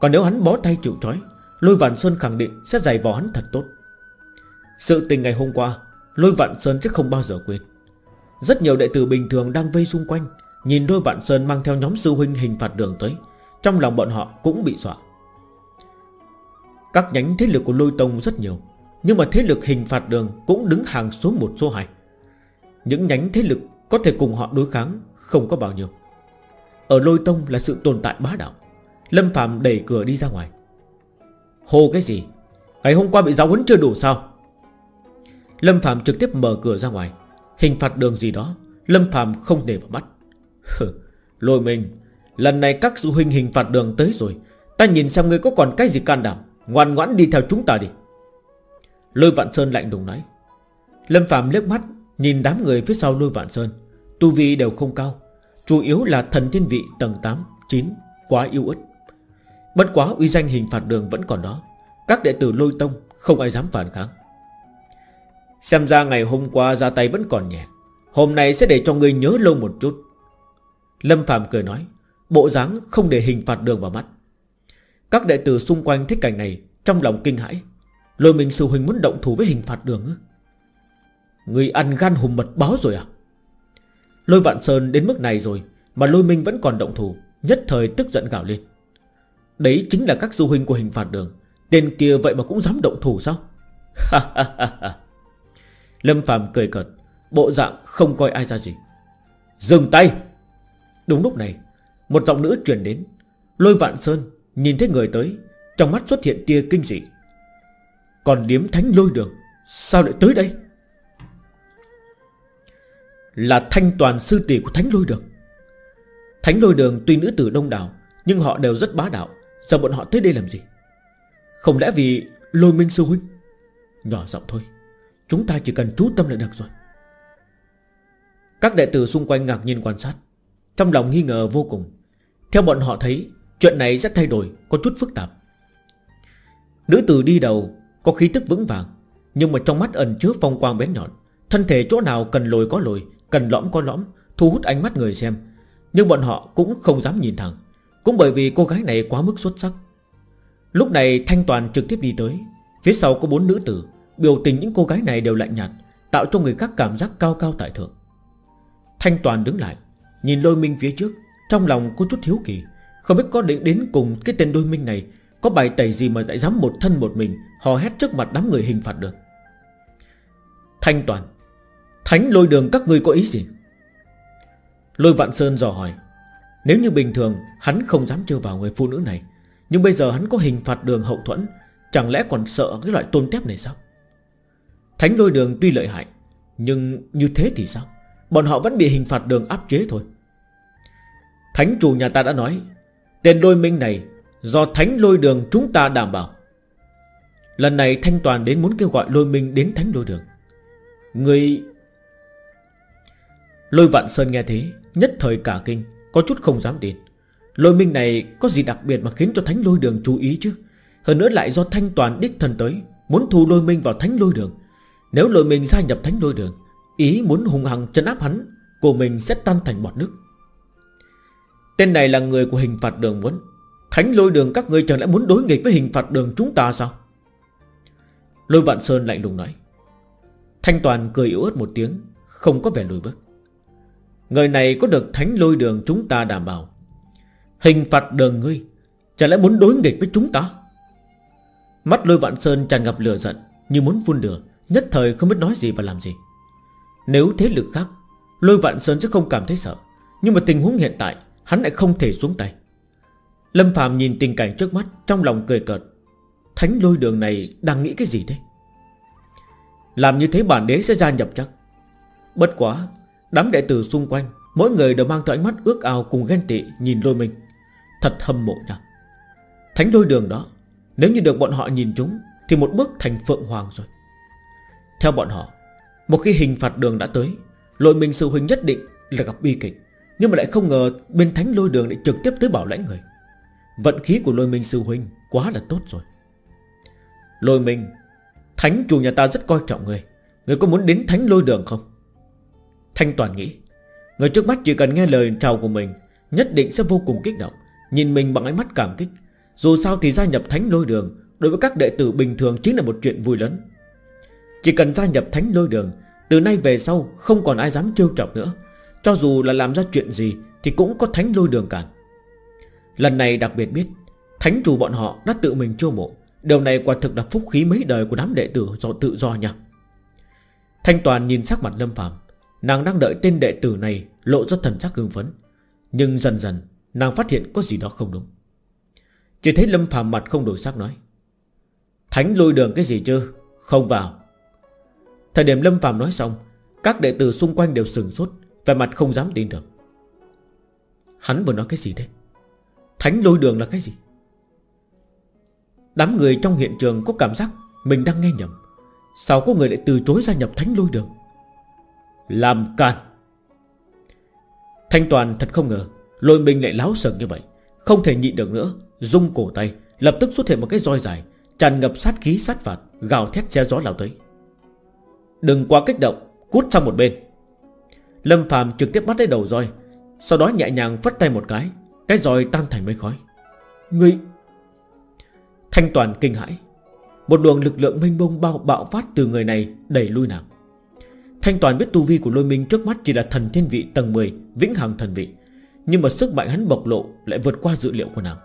Còn nếu hắn bó tay chịu trói Lôi vạn sơn khẳng định sẽ giày vò hắn thật tốt. Sự tình ngày hôm qua, Lôi vạn sơn sẽ không bao giờ quên. Rất nhiều đệ tử bình thường đang vây xung quanh, Nhìn Lôi vạn sơn mang theo nhóm sư huynh hình phạt đường tới, Trong lòng bọn họ cũng bị dọa. Các nhánh thế lực của lôi tông rất nhiều, Nhưng mà thế lực hình phạt đường Cũng đứng hàng số 1 số 2 Những nhánh thế lực có thể cùng họ đối kháng Không có bao nhiêu. Ở lôi tông là sự tồn tại bá đạo. Lâm Phạm đẩy cửa đi ra ngoài. Hồ cái gì? Ngày hôm qua bị giáo huấn chưa đủ sao? Lâm Phạm trực tiếp mở cửa ra ngoài. Hình phạt đường gì đó Lâm Phạm không để vào mắt. Lôi mình. Lần này các du huynh hình phạt đường tới rồi. Ta nhìn xem ngươi có còn cái gì can đảm Ngoan ngoãn đi theo chúng ta đi. Lôi vạn sơn lạnh đùng nói. Lâm Phạm liếc mắt Nhìn đám người phía sau lôi vạn sơn. Tu vi đều không cao Chủ yếu là thần thiên vị tầng 8, 9 Quá yêu ớt. Bất quá uy danh hình phạt đường vẫn còn đó. Các đệ tử lôi tông không ai dám phản kháng. Xem ra ngày hôm qua ra tay vẫn còn nhẹ. Hôm nay sẽ để cho ngươi nhớ lâu một chút. Lâm Phạm cười nói, Bộ dáng không để hình phạt đường vào mắt. Các đệ tử xung quanh thích cảnh này, Trong lòng kinh hãi. Lôi mình sư huynh muốn động thủ với hình phạt đường ư? Người ăn gan hùm mật báo rồi à? Lôi vạn sơn đến mức này rồi Mà lôi minh vẫn còn động thủ, Nhất thời tức giận gào lên. Đấy chính là các du huynh của hình phạt đường. Tên kia vậy mà cũng dám động thủ sao? Lâm Phạm cười cợt, Bộ dạng không coi ai ra gì. Dừng tay! Đúng lúc này, Một giọng nữ truyền đến. Lôi vạn sơn nhìn thấy người tới, Trong mắt xuất hiện tia kinh dị. Còn điếm thánh lôi đường, Sao lại tới đây? Là thanh toàn sư tỷ của thánh lôi đường. Thánh lôi đường tuy nữ tử đông đảo, Nhưng họ đều rất bá đạo. Sao bọn họ tới đây làm gì? Không lẽ vì lôi minh sư huynh? Nhỏ giọng thôi, Chúng ta chỉ cần chú tâm là được rồi. Các đệ tử xung quanh ngạc nhiên quan sát, trong lòng nghi ngờ vô cùng. Theo bọn họ thấy, Chuyện này sẽ thay đổi, Có chút phức tạp. Nữ tử đi đầu, Có khí tức vững vàng, Nhưng mà trong mắt ẩn chứa phong quang bén nhọn. Thân thể chỗ nào cần lồi có lồi, Cần lõm có lõm, Thu hút ánh mắt người xem. Nhưng bọn họ cũng không dám nhìn thẳng. Cũng bởi vì cô gái này quá mức xuất sắc. Lúc này Thanh Toàn trực tiếp đi tới. Phía sau có bốn nữ tử. Biểu tình những cô gái này đều lạnh nhạt, Tạo cho người khác cảm giác cao cao tại thượng. Thanh Toàn đứng lại, Nhìn lôi minh phía trước. Trong lòng có chút thiếu kỳ, Không biết có định đến cùng cái tên đôi minh này Có bài tẩy gì mà lại dám một thân một mình Hò hét trước mặt đám người hình phạt được. Thanh toàn, Thánh lôi đường, các ngươi có ý gì? Lôi vạn sơn dò hỏi. Nếu như bình thường, Hắn không dám trêu vào người phụ nữ này. Nhưng bây giờ hắn có hình phạt đường hậu thuẫn, Chẳng lẽ còn sợ cái loại tôn tép này sao? Thánh lôi đường tuy lợi hại, Nhưng như thế thì sao? Bọn họ vẫn bị hình phạt đường áp chế thôi. Thánh chủ nhà ta đã nói, Tên lôi minh này Do thánh lôi đường chúng ta đảm bảo. Lần này Thanh Toàn đến muốn kêu gọi lôi minh đến thánh lôi đường. Người Lôi vạn sơn nghe thế, Nhất thời cả kinh. Có chút không dám tin. Lôi minh này có gì đặc biệt mà khiến cho thánh lôi đường chú ý chứ? Hơn nữa lại do Thanh Toàn đích thân tới, Muốn thu lôi minh vào thánh lôi đường. Nếu lôi minh gia nhập thánh lôi đường, Ý muốn hùng hằng chân áp hắn Của mình sẽ tan thành bọt nước. Tên này là người của hình phạt đường muốn. Thánh lôi đường các ngươi chẳng lẽ muốn đối nghịch với hình phạt đường chúng ta sao? Lôi vạn sơn lạnh lùng nói. Thanh toàn cười yếu ớt một tiếng, Không có vẻ lùi bước. Người này có được thánh lôi đường chúng ta đảm bảo. Hình phạt đường ngươi Chẳng lẽ muốn đối nghịch với chúng ta? Mắt lôi vạn sơn tràn ngập lửa giận, Như muốn phun lửa, Nhất thời không biết nói gì và làm gì. Nếu thế lực khác, Lôi vạn sơn sẽ không cảm thấy sợ, Nhưng mà tình huống hiện tại, Hắn lại không thể xuống tay. Lâm Phạm nhìn tình cảnh trước mắt, Trong lòng cười cợt. Thánh lôi đường này đang nghĩ cái gì thế? Làm như thế bản đế sẽ gia nhập chắc. Bất quá Đám đệ tử xung quanh, Mỗi người đều mang theo ánh mắt ước ao cùng ghen tị Nhìn lôi mình. Thật hâm mộ nha. Thánh lôi đường đó, Nếu như được bọn họ nhìn chúng, Thì một bước thành phượng hoàng rồi. Theo bọn họ, Một khi hình phạt đường đã tới, Lôi mình sư huynh nhất định là gặp bi kịch, Nhưng mà lại không ngờ Bên thánh lôi đường lại trực tiếp tới bảo lãnh người. Vận khí của lôi minh sư huynh Quá là tốt rồi. Lôi minh Thánh chủ nhà ta rất coi trọng người. Người có muốn đến thánh lôi đường không? Thanh toàn nghĩ. Người trước mắt chỉ cần nghe lời chào của mình, Nhất định sẽ vô cùng kích động, Nhìn mình bằng ánh mắt cảm kích. Dù sao thì gia nhập thánh lôi đường Đối với các đệ tử bình thường chính là một chuyện vui lớn. Chỉ cần gia nhập thánh lôi đường, Từ nay về sau không còn ai dám trêu chọc nữa. Cho dù là làm ra chuyện gì Thì cũng có thánh lôi đường cản Lần này đặc biệt biết, Thánh chủ bọn họ đã tự mình chiêu mộ. Điều này quả thực là phúc khí mấy đời của đám đệ tử do tự do nha. Thanh Toàn nhìn sắc mặt Lâm Phạm Nàng đang đợi tên đệ tử này Lộ ra thần sắc hưng phấn. Nhưng dần dần, nàng phát hiện có gì đó không đúng. Chỉ thấy Lâm Phạm mặt không đổi sắc nói, Thánh lôi đường cái gì chứ? Không vào. Thời điểm Lâm Phạm nói xong, Các đệ tử xung quanh đều sừng sốt Về mặt không dám tin được Hắn vừa nói cái gì thế? Thánh lôi đường là cái gì? Đám người trong hiện trường có cảm giác Mình đang nghe nhầm. Sao có người lại từ chối gia nhập thánh lôi đường? Làm can. Thanh Toàn thật không ngờ, Lôi mình lại láo sừng như vậy. Không thể nhịn được nữa Dung cổ tay, Lập tức xuất hiện một cái roi dài, Tràn ngập sát khí sát phạt, Gào thét xe gió lao tới. Đừng quá kích động, Cút sang một bên. Lâm Phạm trực tiếp bắt lấy đầu roi, Sau đó nhẹ nhàng phất tay một cái Cái roi tan thành mây khói. Ngươi! Thanh Toàn kinh hãi. Một luồng lực lượng mênh mông bao, bạo phát từ người này Đẩy lui nàng. Thanh Toàn biết tu vi của lôi minh trước mắt chỉ là thần thiên vị tầng 10 Vĩnh hằng thần vị. Nhưng mà sức mạnh hắn bộc lộ Lại vượt qua dự liệu của nàng.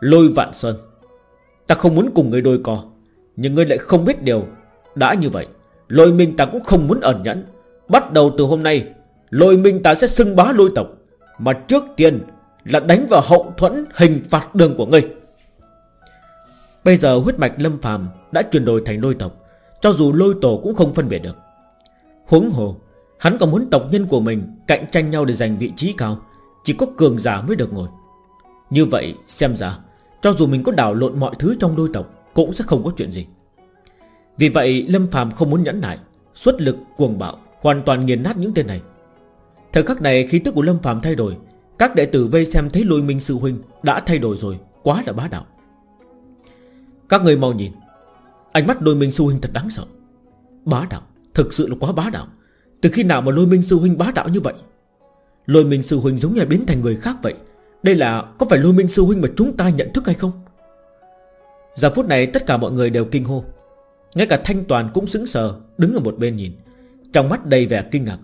Lôi vạn sơn Ta không muốn cùng người đôi co, Nhưng ngươi lại không biết điều Đã như vậy. Lôi minh ta cũng không muốn ẩn nhẫn. Bắt đầu từ hôm nay, Lôi minh ta sẽ xưng bá lôi tộc, Mà trước tiên là đánh vào hậu thuẫn hình phạt đường của ngươi. Bây giờ huyết mạch lâm phàm Đã chuyển đổi thành lôi tộc, Cho dù lôi tổ cũng không phân biệt được. Huống hồ, Hắn còn muốn tộc nhân của mình Cạnh tranh nhau để giành vị trí cao, Chỉ có cường giả mới được ngồi. Như vậy, xem ra, Cho dù mình có đảo lộn mọi thứ trong đôi tộc, Cũng sẽ không có chuyện gì. Vì vậy, Lâm phàm không muốn nhẫn nại, Xuất lực, cuồng bạo, Hoàn toàn nghiền nát những tên này. Thời khắc này, khí tức của Lâm phàm thay đổi, Các đệ tử vây xem thấy lôi minh sư huynh Đã thay đổi rồi, Quá là bá đạo. Các người mau nhìn, Ánh mắt đôi minh sư huynh thật đáng sợ. Bá đạo. Thực sự là quá bá đạo. Từ khi nào mà lôi minh sư huynh bá đạo như vậy? Lôi minh sư huynh giống như biến thành người khác vậy. Đây là có phải lôi minh sư huynh mà chúng ta nhận thức hay không? Giờ phút này tất cả mọi người đều kinh hô. Ngay cả Thanh Toàn cũng sững sờ, Đứng ở một bên nhìn. Trong mắt đầy vẻ kinh ngạc.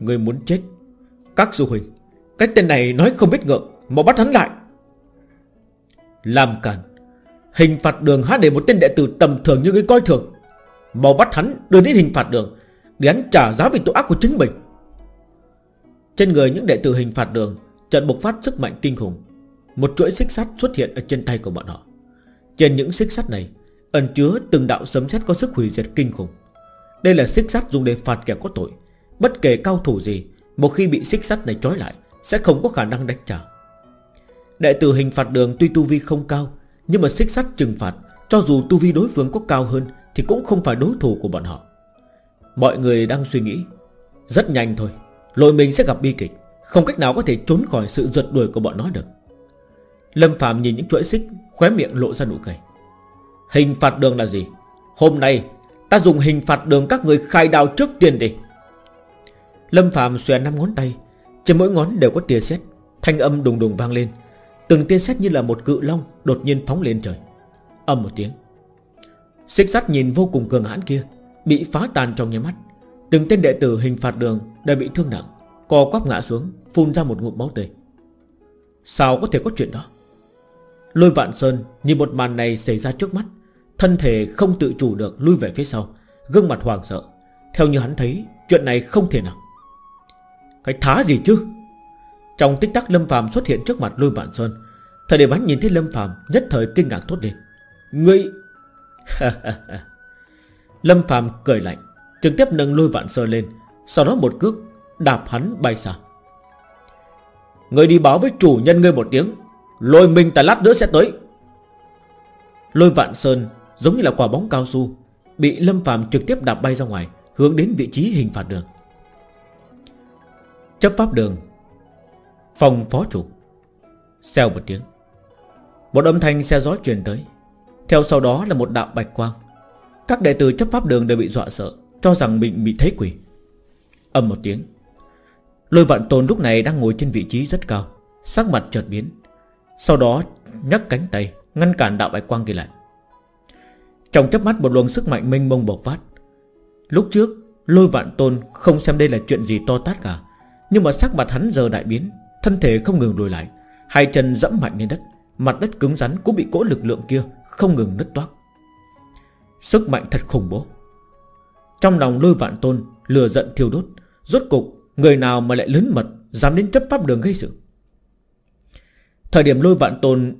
Người muốn chết. Các sư huynh, Cái tên này nói không biết ngượng, Mà bắt hắn lại. Làm cản Hình phạt đường há để một tên đệ tử tầm thường như người coi thường. Mau bắt hắn đưa đến hình phạt đường, Để hắn trả giá vì tội ác của chính mình. Trên người những đệ tử hình phạt đường, Trận bộc phát sức mạnh kinh khủng. Một chuỗi xích sắt xuất hiện ở trên tay của bọn họ. Trên những xích sắt này, Ẩn chứa từng đạo sấm sét có sức hủy diệt kinh khủng. Đây là xích sắt dùng để phạt kẻ có tội. Bất kể cao thủ gì, Một khi bị xích sắt này trói lại, Sẽ không có khả năng đánh trả. Đệ tử hình phạt đường tuy tu vi không cao, nhưng mà xích sắt trừng phạt, Cho dù tu vi đối phương có cao hơn thì cũng không phải đối thủ của bọn họ. Mọi người đang suy nghĩ, Rất nhanh thôi Lội mình sẽ gặp bi kịch, Không cách nào có thể trốn khỏi sự giật đuổi của bọn nó được. Lâm Phạm nhìn những chuỗi xích, Khóe miệng lộ ra nụ cười. Hình phạt đường là gì? Hôm nay, ta dùng hình phạt đường các người khai đào trước tiên đi. Lâm Phạm xòe năm ngón tay, Trên mỗi ngón đều có tia sét, Thanh âm đùng đùng vang lên, Từng tia sét như là một cự long Đột nhiên phóng lên trời. Âm một tiếng Xích sắt nhìn vô cùng cường hãn kia, Bị phá tan trong nháy mắt. Từng tên đệ tử hình phạt đường đã bị thương nặng, Co quắp ngã xuống, Phun ra một ngụm máu tươi. Sao có thể có chuyện đó? Lôi vạn sơn nhìn một màn này xảy ra trước mắt, Thân thể không tự chủ được lui về phía sau, Gương mặt hoàng sợ. Theo như hắn thấy, chuyện này không thể nào. Cái thá gì chứ? Trong tích tắc Lâm phàm xuất hiện trước mặt lôi vạn sơn, Thời điểm hắn nhìn thấy Lâm phàm Nhất thời kinh ngạc thốt lên. Ngươi Lâm Phạm cười lạnh, Trực tiếp nâng lôi vạn sơn lên, Sau đó một cước đạp hắn bay xa. Người đi báo với chủ nhân ngươi một tiếng, Lôi mình ta lát nữa sẽ tới. Lôi vạn sơn Giống như là quả bóng cao su, Bị Lâm Phạm trực tiếp đạp bay ra ngoài, Hướng đến vị trí hình phạt đường. Chấp pháp đường, Phòng phó chủ, Xeo một tiếng. Một âm thanh xe gió truyền tới. Theo sau đó là một đạo bạch quang. Các đệ tử chấp pháp đường đều bị dọa sợ, Cho rằng mình bị thấy quỷ. Âm một tiếng. Lôi vạn tôn lúc này đang ngồi trên vị trí rất cao, Sắc mặt chợt biến. Sau đó nhấc cánh tay, Ngăn cản đạo bạch quang kia lại. Trong chớp mắt một luồng sức mạnh mênh mông bộc phát. Lúc trước, Lôi vạn tôn không xem đây là chuyện gì to tát cả, Nhưng mà sắc mặt hắn giờ đại biến, Thân thể không ngừng lùi lại, Hai chân dẫm mạnh lên đất. Mặt đất cứng rắn cũng bị cỗ lực lượng kia Không ngừng nứt toác. Sức mạnh thật khủng bố. Trong lòng lôi vạn tôn Lừa giận thiêu đốt, Rốt cục Người nào mà lại lớn mật Dám đến chấp pháp đường gây sự? Thời điểm lôi vạn tôn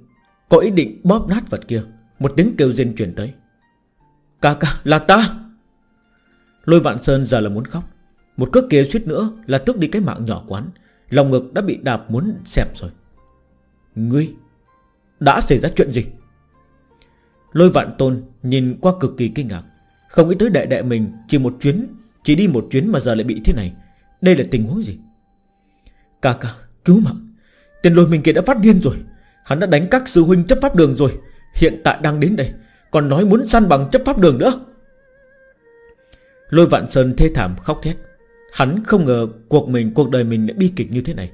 Có ý định bóp nát vật kia, Một tiếng kêu rên truyền tới. Ca ca, là ta! Lôi vạn sơn giờ là muốn khóc. Một cước kia suýt nữa là tước đi cái mạng nhỏ quán, Lòng ngực đã bị đạp muốn xẹp rồi. Ngươi đã xảy ra chuyện gì? Lôi vạn tôn nhìn qua cực kỳ kinh ngạc. Không nghĩ tới đệ đệ mình Chỉ một chuyến, Chỉ đi một chuyến mà giờ lại bị thế này. Đây là tình huống gì? Cà cà cứu mạng. Tên lôi mình kia đã phát điên rồi. Hắn đã đánh các sư huynh chấp pháp đường rồi. Hiện tại đang đến đây, Còn nói muốn săn bằng chấp pháp đường nữa. Lôi vạn sơn thê thảm khóc thét. Hắn không ngờ cuộc mình, cuộc đời mình đã bi kịch như thế này.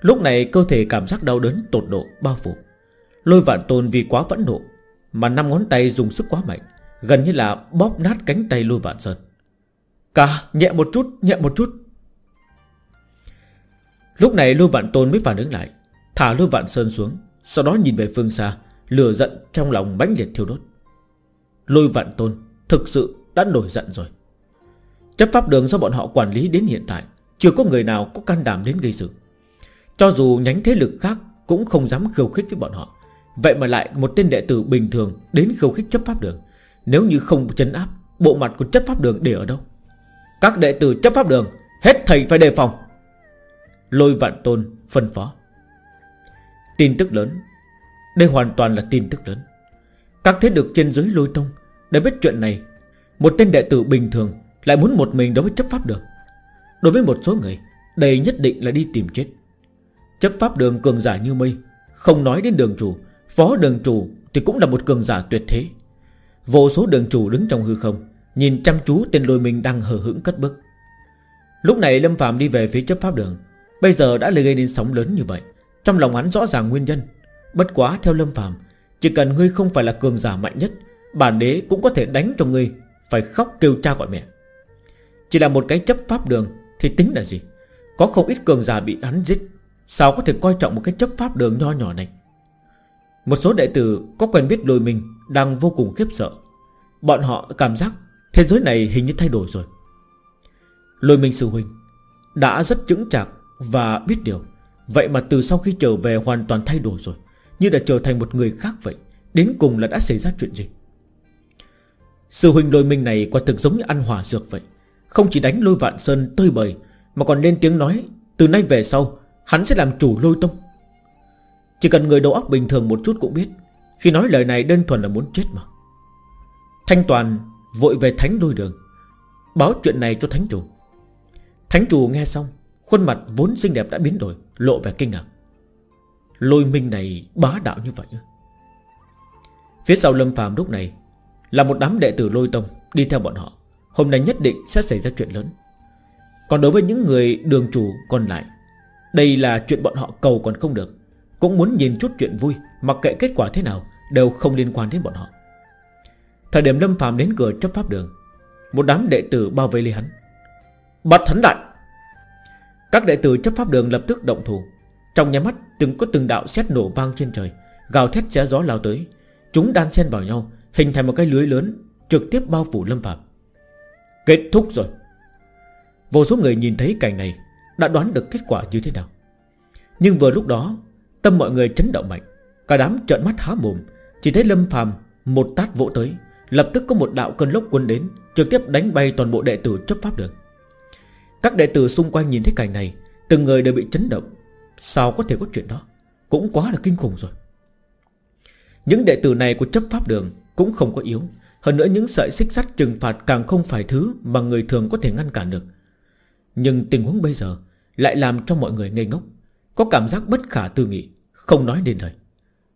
Lúc này cơ thể cảm giác đau đớn tột độ, bao phủ. Lôi vạn tôn vì quá phẫn nộ, Mà năm ngón tay dùng sức quá mạnh, Gần như là bóp nát cánh tay lôi vạn sơn. Cả, nhẹ một chút, Nhẹ một chút. Lúc này lôi vạn tôn mới phản ứng lại, Thả lôi vạn sơn xuống, Sau đó nhìn về phương xa, Lửa giận trong lòng bánh liệt thiêu đốt. Lôi vạn tôn Thực sự đã nổi giận rồi. Chấp pháp đường do bọn họ quản lý đến hiện tại, Chưa có người nào có can đảm đến gây sự. Cho dù nhánh thế lực khác Cũng không dám khiêu khích với bọn họ Vậy mà lại một tên đệ tử bình thường Đến khiêu khích chấp pháp đường. Nếu như không chấn áp, Bộ mặt của chấp pháp đường để ở đâu? Các đệ tử chấp pháp đường, Hết thầy phải đề phòng. Lôi vạn tôn phân phó. Tin tức lớn. Đây hoàn toàn là tin tức lớn. Các thế lực trên dưới lôi tông Đã biết chuyện này. Một tên đệ tử bình thường Lại muốn một mình đối với chấp pháp đường. Đối với một số người, Đây nhất định là đi tìm chết. Chấp pháp đường cường giả như mây, Không nói đến đường chủ Phó đường chủ thì cũng là một cường giả tuyệt thế. Vô số đường chủ đứng trong hư không, Nhìn chăm chú tên lôi mình đang hờ hững cất bước. Lúc này Lâm Phạm đi về phía chấp pháp đường, Bây giờ đã gây nên sóng lớn như vậy. Trong lòng hắn rõ ràng nguyên nhân. Bất quá theo Lâm Phạm Chỉ cần ngươi không phải là cường giả mạnh nhất, Bản đế cũng có thể đánh cho ngươi Phải khóc kêu cha gọi mẹ. Chỉ là một cái chấp pháp đường Thì tính là gì? Có không ít cường giả bị hắn giết, Sao có thể coi trọng một cái chấp pháp đường nho nhỏ này? Một số đệ tử có quen biết lôi mình Đang vô cùng khiếp sợ. Bọn họ cảm giác Thế giới này hình như thay đổi rồi. Lôi minh sư huynh Đã rất chững chạc và biết điều. Vậy mà từ sau khi trở về hoàn toàn thay đổi rồi, Như đã trở thành một người khác vậy, Đến cùng là đã xảy ra chuyện gì? Sư huynh lôi minh này quả thực giống như ăn hỏa dược vậy. Không chỉ đánh lôi vạn sơn tơi bời, Mà còn lên tiếng nói, Từ nay về sau, Hắn sẽ làm chủ lôi tông. Chỉ cần người đầu óc bình thường một chút cũng biết. Khi nói lời này, đơn thuần là muốn chết mà. Thanh Toàn vội về thánh đôi đường, Báo chuyện này cho thánh chủ. Thánh chủ nghe xong, Khuôn mặt vốn xinh đẹp đã biến đổi, Lộ vẻ kinh ngạc. Lôi minh này bá đạo như vậy Phía sau Lâm phàm lúc này Là một đám đệ tử lôi tông Đi theo bọn họ. Hôm nay nhất định sẽ xảy ra chuyện lớn. Còn đối với những người đường chủ còn lại, Đây là chuyện bọn họ cầu còn không được. Cũng muốn nhìn chút chuyện vui, Mặc kệ kết quả thế nào, Đều không liên quan đến bọn họ. Thời điểm Lâm phàm đến cửa chấp pháp đường, Một đám đệ tử bao vây lấy hắn. Bắt hắn lại! Các đệ tử chấp pháp đường lập tức động thủ. Trong nhà mắt từng có từng đạo xét nổ vang trên trời, Gào thét xé gió lao tới. Chúng đan xen vào nhau, Hình thành một cái lưới lớn, Trực tiếp bao phủ Lâm phàm. Kết thúc rồi! Vô số người nhìn thấy cảnh này, Đã đoán được kết quả như thế nào. Nhưng vừa lúc đó Tâm mọi người chấn động mạnh. Cả đám trợn mắt há mồm. Chỉ thấy Lâm phàm một tát vỗ tới. Lập tức có một đạo cơn lốc quân đến, Trực tiếp đánh bay toàn bộ đệ tử chấp pháp đường Các đệ tử xung quanh nhìn thấy cảnh này, Từng người đều bị chấn động. Sao có thể có chuyện đó? Cũng quá là kinh khủng rồi. Những đệ tử này của chấp pháp đường Cũng không có yếu. Hơn nữa những sợi xích sắt trừng phạt Càng không phải thứ mà người thường có thể ngăn cản được. Nhưng tình huống bây giờ Lại làm cho mọi người ngây ngốc. Có cảm giác bất khả tư nghị. Không nói nên lời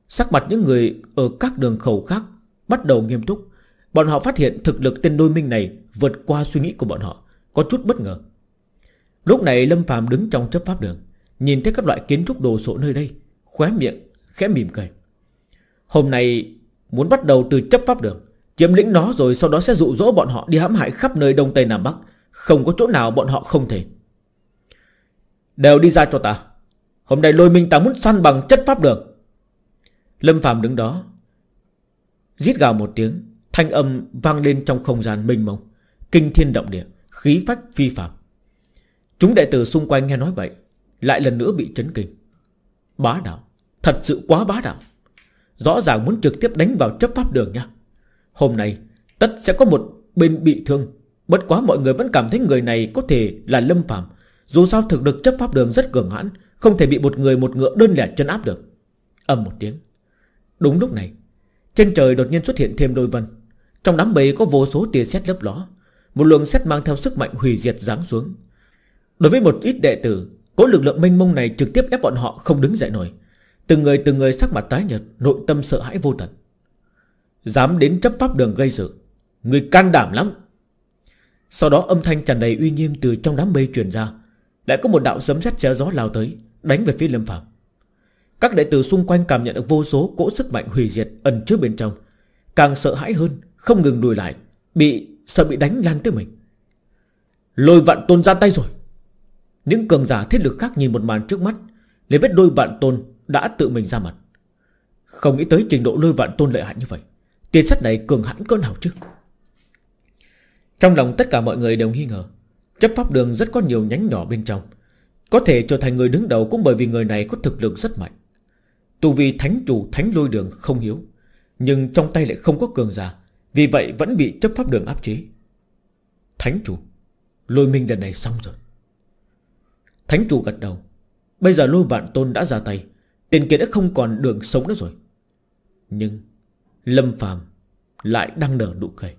Sắc mặt những người ở các đường khẩu khác Bắt đầu nghiêm túc. Bọn họ phát hiện thực lực tên đôi minh này Vượt qua suy nghĩ của bọn họ, Có chút bất ngờ. Lúc này Lâm phàm đứng trong chấp pháp đường, Nhìn thấy các loại kiến trúc đồ sộ nơi đây, Khóe miệng khẽ mỉm cười. Hôm nay muốn bắt đầu từ chấp pháp đường, Chiếm lĩnh nó rồi sau đó sẽ dụ dỗ bọn họ đi hãm hại khắp nơi Đông Tây Nam Bắc. Không có chỗ nào bọn họ không thể. Đều đi ra cho ta. Hôm nay lôi minh ta muốn săn bằng chất pháp đường Lâm Phạm đứng đó Giết gào một tiếng, Thanh âm vang lên trong không gian mênh mông, Kinh thiên động địa, Khí phách phi phạm. Chúng đệ tử xung quanh nghe nói vậy, Lại lần nữa bị chấn kinh. Bá đạo, Thật sự quá bá đạo. Rõ ràng muốn trực tiếp đánh vào chấp pháp đường nha. Hôm nay, Tất sẽ có một bên bị thương. Bất quá mọi người vẫn cảm thấy người này có thể là lâm phạm Dù sao thực lực chấp pháp đường rất cường hãn không thể bị một người một ngựa đơn lẻ chân áp được. Âm một tiếng. Đúng lúc này, Trên trời đột nhiên xuất hiện thêm đôi vân. Trong đám bầy có vô số tia sét lấp ló. Một luồng sét mang theo sức mạnh hủy diệt giáng xuống. Đối với một ít đệ tử, Có lực lượng mênh mông này trực tiếp ép bọn họ không đứng dậy nổi. Từng người từng người sắc mặt tái nhợt, Nội tâm sợ hãi vô tận. Dám đến chấp pháp đường gây sự. Người can đảm lắm. Sau đó âm thanh tràn đầy uy nghiêm từ trong đám mây truyền ra. Lại có một đạo sấm sét xé gió lao tới. Đánh về phía Lâm Phạm. Các đệ tử xung quanh cảm nhận được vô số cỗ sức mạnh hủy diệt ẩn trước bên trong. Càng sợ hãi hơn, Không ngừng lùi lại, Bị, sợ bị đánh lan tới mình. Lôi vạn tôn ra tay rồi. Những cường giả thiết lực khác nhìn một màn trước mắt Lấy biết đôi vạn tôn đã tự mình ra mặt. Không nghĩ tới trình độ lôi vạn tôn lợi hại như vậy Tiền sắt này cường hãn cỡ nào chứ? Trong lòng tất cả mọi người đều nghi ngờ, Chấp pháp đường rất có nhiều nhánh nhỏ bên trong. Có thể trở thành người đứng đầu Cũng bởi vì người này có thực lực rất mạnh. Tu vì thánh chủ, thánh lôi đường không hiếu Nhưng trong tay lại không có cường giả, Vì vậy vẫn bị chấp pháp đường áp chế. Thánh chủ, Lôi minh lần này xong rồi. Thánh chủ gật đầu. Bây giờ lôi vạn tôn đã ra tay, Tiền kia đã không còn đường sống nữa rồi. Nhưng Lâm phàm Lại đang nở nụ cười.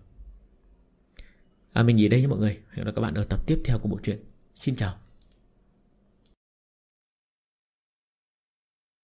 À mình nghỉ đây nha mọi người. Hẹn gặp các bạn ở tập tiếp theo của bộ truyện. Xin chào.